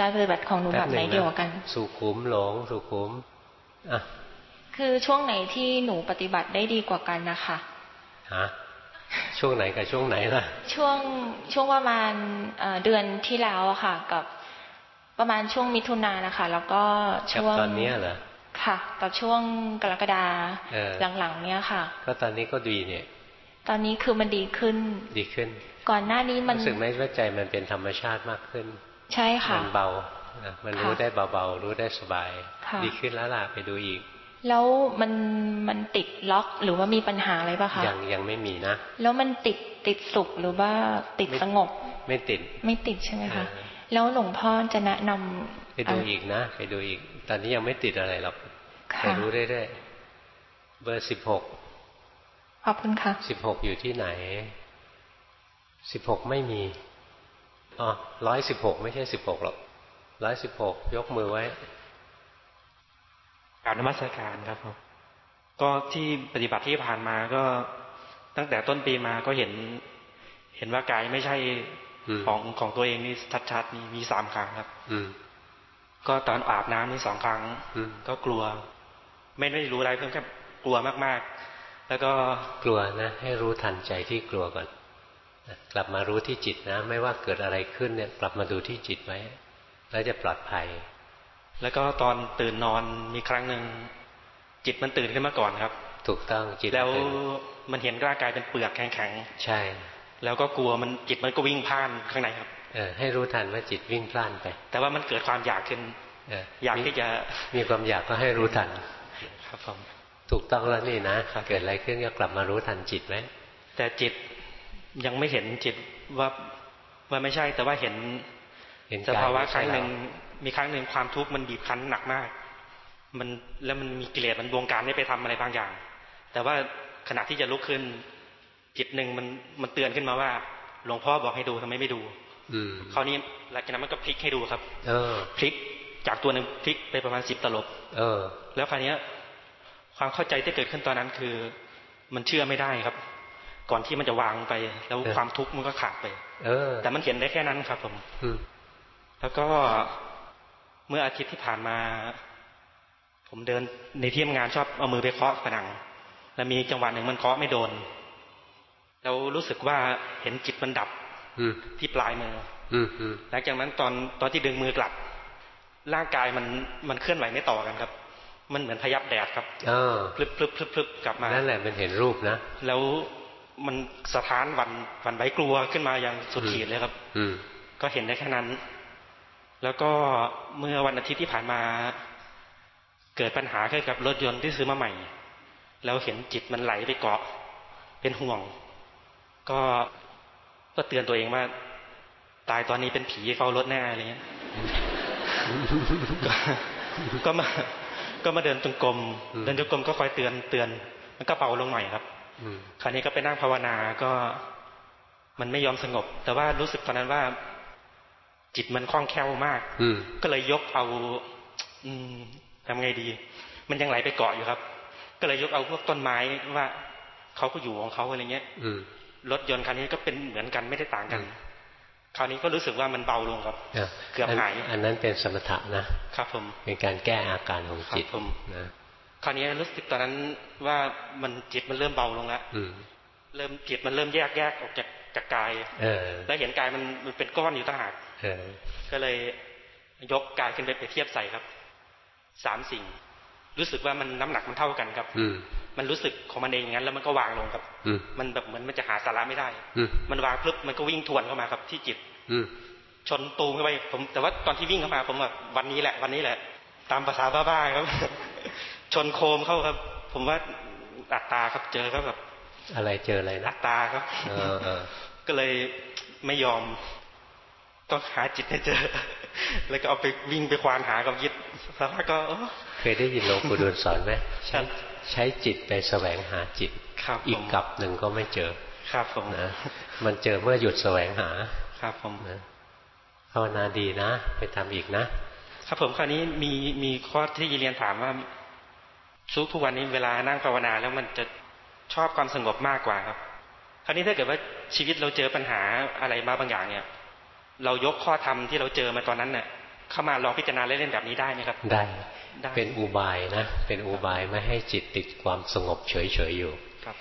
การปฏิบัติของหนูแบบไหนเดียวกัน สุขุมหลงสุขุมอะคือช่วงไหนที่หนูปฏิบัติได้ดีกว่ากันนะคะฮะช่วงไหนกับช่วงไหนล่ะ ช่วงช่วงประมาณเดือนที่แล้วอะค่ะ กับประมาณช่วงมิถุนานะคะ แล้วก็ช่วงตอนนี้เหรอค่ะ กับช่วงกรกฎาหลังๆเนี้ยค่ะ ก็ตอนนี้ก็ดีเนี่ย ตอนนี้คือมันดีขึ้น ดีขึ้น ก่อนหน้านี้มันรู้สึกไหมว่าใจมันเป็นธรรมชาติมากขึ้น ใช่ค่ะมันเบามันรู้ได้เบาๆรู้ได้สบาย ดีขึ้นแล้วล่ะไปดูอีก แล้วมันมันติดล็อกหรือว่ามีปัญหาอะไรป่ะคะยังยังไม่มีนะ แล้วมันติดติดสุขหรือว่าติดสงบ ไม่ติดไม่ติดใช่ไหมคะแล้วหลวงพ่อจะแนะนำไปดูอีกนะไปดูอีก ตอนนี้ยังไม่ติดอะไรหรอกไปรู้เรื่อยๆเบอร์สิบหกขอบคุณค่ะสิบหกอยู่ที่ไหนสิบหกไม่มี อ๋อร้อยสิบหกไม่ใช่สิบหกหรอกร้อยสิบหกยกมือไว้การนมัสการครับผมก็ที่ปฏิบัติที่ผ่านมาก็ตั้งแต่ต้นปีมาก็เห็น เห็นว่ากายไม่ใช่ของของตัวเองนี่ชัดๆนี่มีสามครั้งครับ อืก็ตอนอาบน้ำนี่สองครั้งก็กลัว ไม่ได้รู้อะไรเพิ่มแค่กลัวมากๆ แล้วก็กลัวนะ ให้รู้ทันใจที่กลัวก่อน กลับมารู้ที่จิตนะ ไม่ว่าเกิดอะไรขึ้นเนี่ย กลับมาดูที่จิตไว้แล้วจะปลอดภัย แล้วก็ตอนตื่นนอนมีครั้งหนึ่งจิตมันตื่นขึ้นมาก่อนครับ ถูกต้องจิตแล้วมันเห็นร่างกายเป็นเปลือกแข็งๆใช่ แล้วก็กลัวมันจิตมันก็วิ่งพ่านข้างในครับเออให้รู้ทันว่าจิตวิ่งพล่านไป แต่ว่ามันเกิดความอยากขึ้นอยากที่จะมีความอยากก็ให้รู้ทัน ครับผมถูกต้องแล้วนี่นะเกิดอะไรขึ้นก็กลับมารู้ทันจิตไหมแต่จิต ยังไม่เห็นจิตว่าว่าไม่ใช่แต่ว่าเห็นสภาวะครั้งหนึ่งมีครั้งหนึ่งความทุกข์มันบีบคั้นหนักมาก มันแล้วมันมีกิเลสมันวงการให้ไปทำอะไรบางอย่าง แต่ว่าขณะที่จะลุกขึ้น จิตหนึ่งมันมันเตือนขึ้นมาว่า หลวงพ่อบอกให้ดูทำไมไม่ดู อืคราวนี้หลังจากนั้นมันก็พลิกให้ดูครับ เออพลิกจากตัวหนึ่งพลิกไปประมาณสิบตลบ เออ แล้วคราวนี้ความเข้าใจที่เกิดขึ้นตอนนั้นคือ มันเชื่อไม่ได้ครับ ก่อนที่มันจะวางไป แล้วความทุกข์มันก็ขาดไป เออ แต่มันเห็นได้แค่นั้นครับ ผมแล้วก็เมื่ออาทิตย์ที่ผ่านมา ผมเดินในที่ทำงานชอบเอามือไปเคาะผนัง แล้วมีจังหวะหนึ่งมันเคาะไม่โดน แล้วรู้สึกว่าเห็นจิตมันดับที่ปลายมือหลังจากนั้นตอนตอนที่ดึงมือกลับ ร่างกายมันมันเคลื่อนไหวไม่ต่อกันครับ มันเหมือนพยับแดดครับพลึบพลึบพลึบพลึบกลับมานั่นแหละมันเห็นรูปนะแล้ว มันสะท้านวันวันไหวกลัวขึ้นมาอย่างสุดขีดเลยครับ อืก็เห็นได้แค่นั้น แล้วก็เมื่อวันอาทิตย์ที่ผ่านมา เกิดปัญหาเกี่ยวกับรถยนต์ที่ซื้อมาใหม่ แล้วเห็นจิตมันไหลไปเกาะ เป็นห่วง ก็ก็เตือนตัวเองว่าตายตอนนี้เป็นผีเฝ้ารถแน่อะไรเงี้ยก็มาก็มาเดินจงกรมเดินจงกรมก็คอยเตือนเตือนมันก็เป่าลงหน่อยครับ คราวนี้ก็ไปนั่งภาวนาก็มันไม่ยอมสงบ แต่ว่ารู้สึกตอนนั้นว่า จิตมันคล่องแคล่วมาก อืก็เลยยกเอา อืมทำไงดี มันยังไหลไปเกาะอยู่ครับ ก็เลยยกเอาพวกต้นไม้ว่าเขาก็อยู่ของเขาอะไรเงี้ยรถยนต์คันนี้ก็เป็นเหมือนกันไม่ได้ต่างกัน คราวนี้ก็รู้สึกว่ามันเบาลงครับเกือบหาย อันนั้นเป็นสมถะนะครับผมเป็นการแก้อาการของจิตนะ คราวนี้รู้สึกตอนนั้นว่ามันจิตมันเริ่มเบาลงแล้วเริ่มจิตมันเริ่มแยกแยกออกจากจากกายแล้วเห็นกายมันมันเป็นก้อนอยู่ต่างหากก็เลยยกกายขึ้นไปเทียบใส่ครับสามสิ่ง รู้สึกว่ามันน้ำหนักมันเท่ากันครับมันรู้สึกของมันเองงั้น แล้วมันก็วางลงครับ มันแบบเหมือนมันจะหาสาระไม่ได้ มันวางพลึบมันก็วิ่งทวนเข้ามาครับ ที่จิตชนตูมเข้าไปผมแต่ว่าตอนที่วิ่งเข้ามา ผมแบบวันนี้แหละ วันนี้แหละ ตามภาษาบ้าๆครับ ชนโคมเข้าครับ ผมว่าอัตตาครับเจอก็แบบอะไรเจออะไรนะอัตตาครับก็เลยไม่ยอมต้องหาจิตให้เจอ แล้วก็เอาไปวิ่งไปควานหากับยึดสาระก็เคยได้ยินหลวงปู่ดูลสอนไหมใช้ใช้จิตไปแสวงหาจิตอีกกับหนึ่งก็ไม่เจอ ครับผมนะมันเจอเมื่อหยุดแสวงหา ครับผมนะภาวนาดีนะ ไปทำอีกนะ ครับผมคราวนี้มีมีข้อที่เรียนถามว่า ซุกทุกวันนี้เวลานั่งภาวนาแล้วมันจะชอบความสงบมากกว่าครับ คราวนี้ถ้าเกิดว่าชีวิตเราเจอปัญหาอะไรมาบางอย่างเนี่ย เรายกข้อธรรมที่เราเจอมาตอนนั้นเนี่ยเข้ามาลองพิจารณาเล่นๆแบบนี้ได้ไหมครับ ได้เป็นอุบายนะ เป็นอุบายไม่ให้จิตติดความสงบเฉยๆอยู่ครับ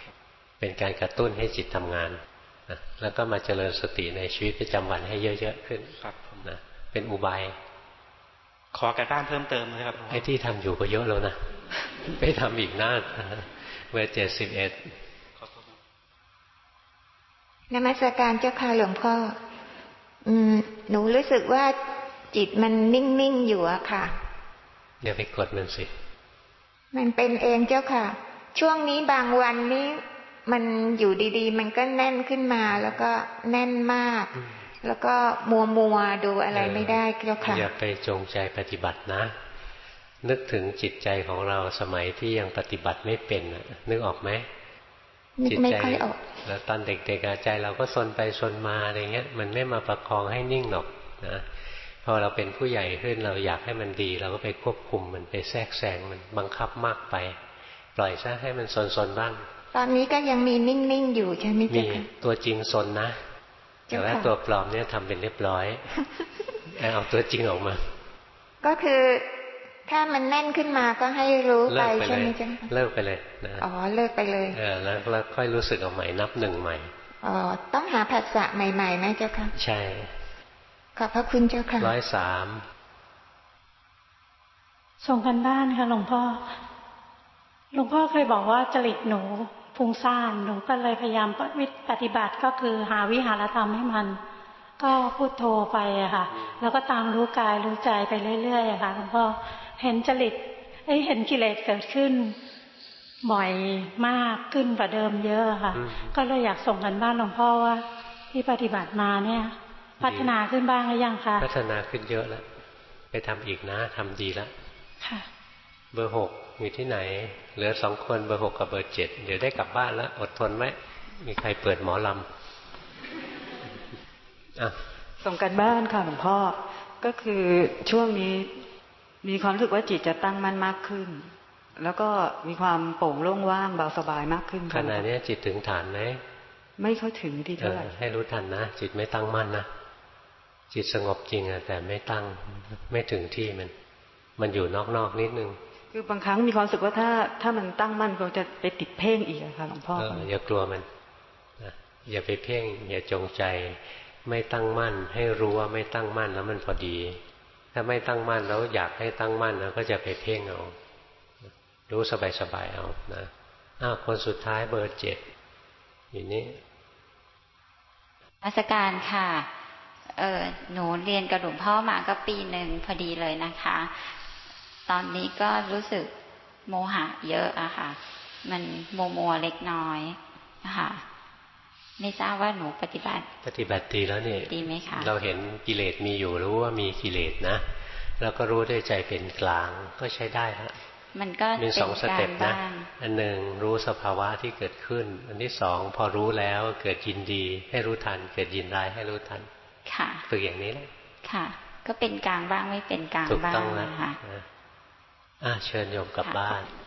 เป็นการกระตุ้นให้จิตทำงานนะแล้วก็มาเจริญสติในชีวิตประจำวันให้เยอะๆขึ้นครับนะเป็นอุบาย ขอการบ้านเพิ่มเติมนะครับไอ้ที่ทำอยู่ก็เยอะแล้วนะไปทำอีกหน้าเมื่อเจ็ดสิบเอ็ดนมัสการเจ้าค่ะหลวงพ่อ อืม หนูรู้สึกว่าจิตมันนิ่ง ๆ อยู่อะค่ะอย่าไปกดมันสิ มันเป็นเองเจ้าค่ะ ช่วงนี้บางวันนี้ มันอยู่ดี ๆ มันก็แน่นขึ้นมาแล้วก็แน่นมาก แล้วก็มัวมัวดูอะไรไม่ได้เจ้าค่ะอย่าไปจงใจปฏิบัตินะ นึกถึงจิตใจของเราสมัยที่ยังปฏิบัติไม่เป็นนึกออกไหมจิตใจแล้วตอนเด็กๆใจเราก็ซนไปซนมาอะไรเงี้ย มันไม่มาประคองให้นิ่งหรอกนะพอเราเป็นผู้ใหญ่ขึ้นเราอยากให้มันดี เราก็ไปควบคุมมันไปแทรกแซงมันบังคับมากไป ปล่อยซะให้มันซนๆบ้าง ตอนนี้ก็ยังมีนิ่งๆอยู่ใช่ไหมจ๊ะมีตัวจริงซนนะ แต่ว่าตัวปลอมเนี่ยทำเป็นเรียบร้อยเอาตัวจริงออกมา ก็คือถ้ามันแน่นขึ้นมาก็ให้รู้ไปใช่ไหมจ๊ะเลิกไปเลยนะอ๋อเลิกไปเลยเออแล้วแล้วค่อยรู้สึกเอาใหม่นับหนึ่งใหม่อ๋อต้องหาผัสสะใหม่ๆไหมเจ้าค่ะ ใช่ขอบพระคุณเจ้าค่ะร้อยสามส่งกันบ้านค่ะหลวงพ่อหลวงพ่อเคยบอกว่าจริตหนู ฟุ้งซ่านหนูก็เลยพยายามปฏิบัติก็คือหาวิหารธรรมให้มัน ก็พูดโทรไปอะค่ะ แล้วก็ตามรู้กายรู้ใจไปเรื่อยๆอะค่ะหลวงพ่อเห็นจริตไอ้เห็นกิเลสเกิดขึ้นบ่อยมากขึ้นกว่าเดิมเยอะค่ะ ก็เลยอยากส่งกันบ้านหลวงพ่อว่า ที่ปฏิบัติมาเนี่ย พัฒนาขึ้นบ้างหรือยังคะพัฒนาขึ้นเยอะแล้วไปทำอีกนะทำดีแล้วค่ะ เบอร์หกอยู่ที่ไหน เหลือสองคนเบอร์หกกับเบอร์เจ็ดเดี๋ยวได้กลับบ้านแล้ว อดทนไว้มีใครเปิดหมอลำอะส่งกันบ้านค่ะหลวงพ่อก็คือช่วงนี้มีความรู้สึกว่าจิตจะตั้งมั่นมากขึ้น แล้วก็มีความโปร่งโล่งว่างเบาสบายมากขึ้นขณะนี้จิตถึงฐานไหมไม่เข้าถึงที่เท่าไหร่ให้รู้ทันนะจิตไม่ตั้งมั่นนะจิตสงบจริงอะแต่ไม่ตั้งไม่ถึงที่มัน มันอยู่นอกๆนิดนึง คือบางครั้งมีความรู้สึกว่าถ้า ถ้ามันตั้งมั่นก็จะไปติดเพ่งอีกอะค่ะหลวงพ่ออย่ากลัวมันอย่าไปเพ่ง อย่าจงใจ ไม่ตั้งมั่น ให้รู้ว่าไม่ตั้งมั่นแล้วมันพอดี ถ้าไม่ตั้งมั่นแล้วอยากให้ตั้งมั่นแล้วก็จะไปเพ่งเอารู้สบายๆเอานะอ้าวคนสุดท้ายเบอร์เจ็ดอยู่นี่ราชการค่ะเออหนูเรียนกับหลวงพ่อมาก็ปีหนึ่งพอดีเลยนะคะ ตอนนี้ก็รู้สึกโมหะเยอะอะค่ะ มันโมโมเล็กน้อยนะคะไม่ทราบว่าหนูปฏิบัติ ปฏิบัติดีแล้วเนี่ยดีไหมคะเราเห็นกิเลสมีอยู่รู้ว่ามีกิเลสนะแล้วก็รู้ด้วยใจเป็นกลางก็ใช้ได้แล้วมันก็เป็นสองสเต็ปนะ อันหนึ่งรู้สภาวะที่เกิดขึ้น อันที่สองพอรู้แล้วเกิดยินดี ให้รู้ทัน เกิดยินร้ายให้รู้ทัน ค่ะฝึกอย่างนี้แหละค่ะ ก็เป็นกลางบ้างไม่เป็นกลางบ้างนะคะ อ่าเชิญโยมกลับบ้าน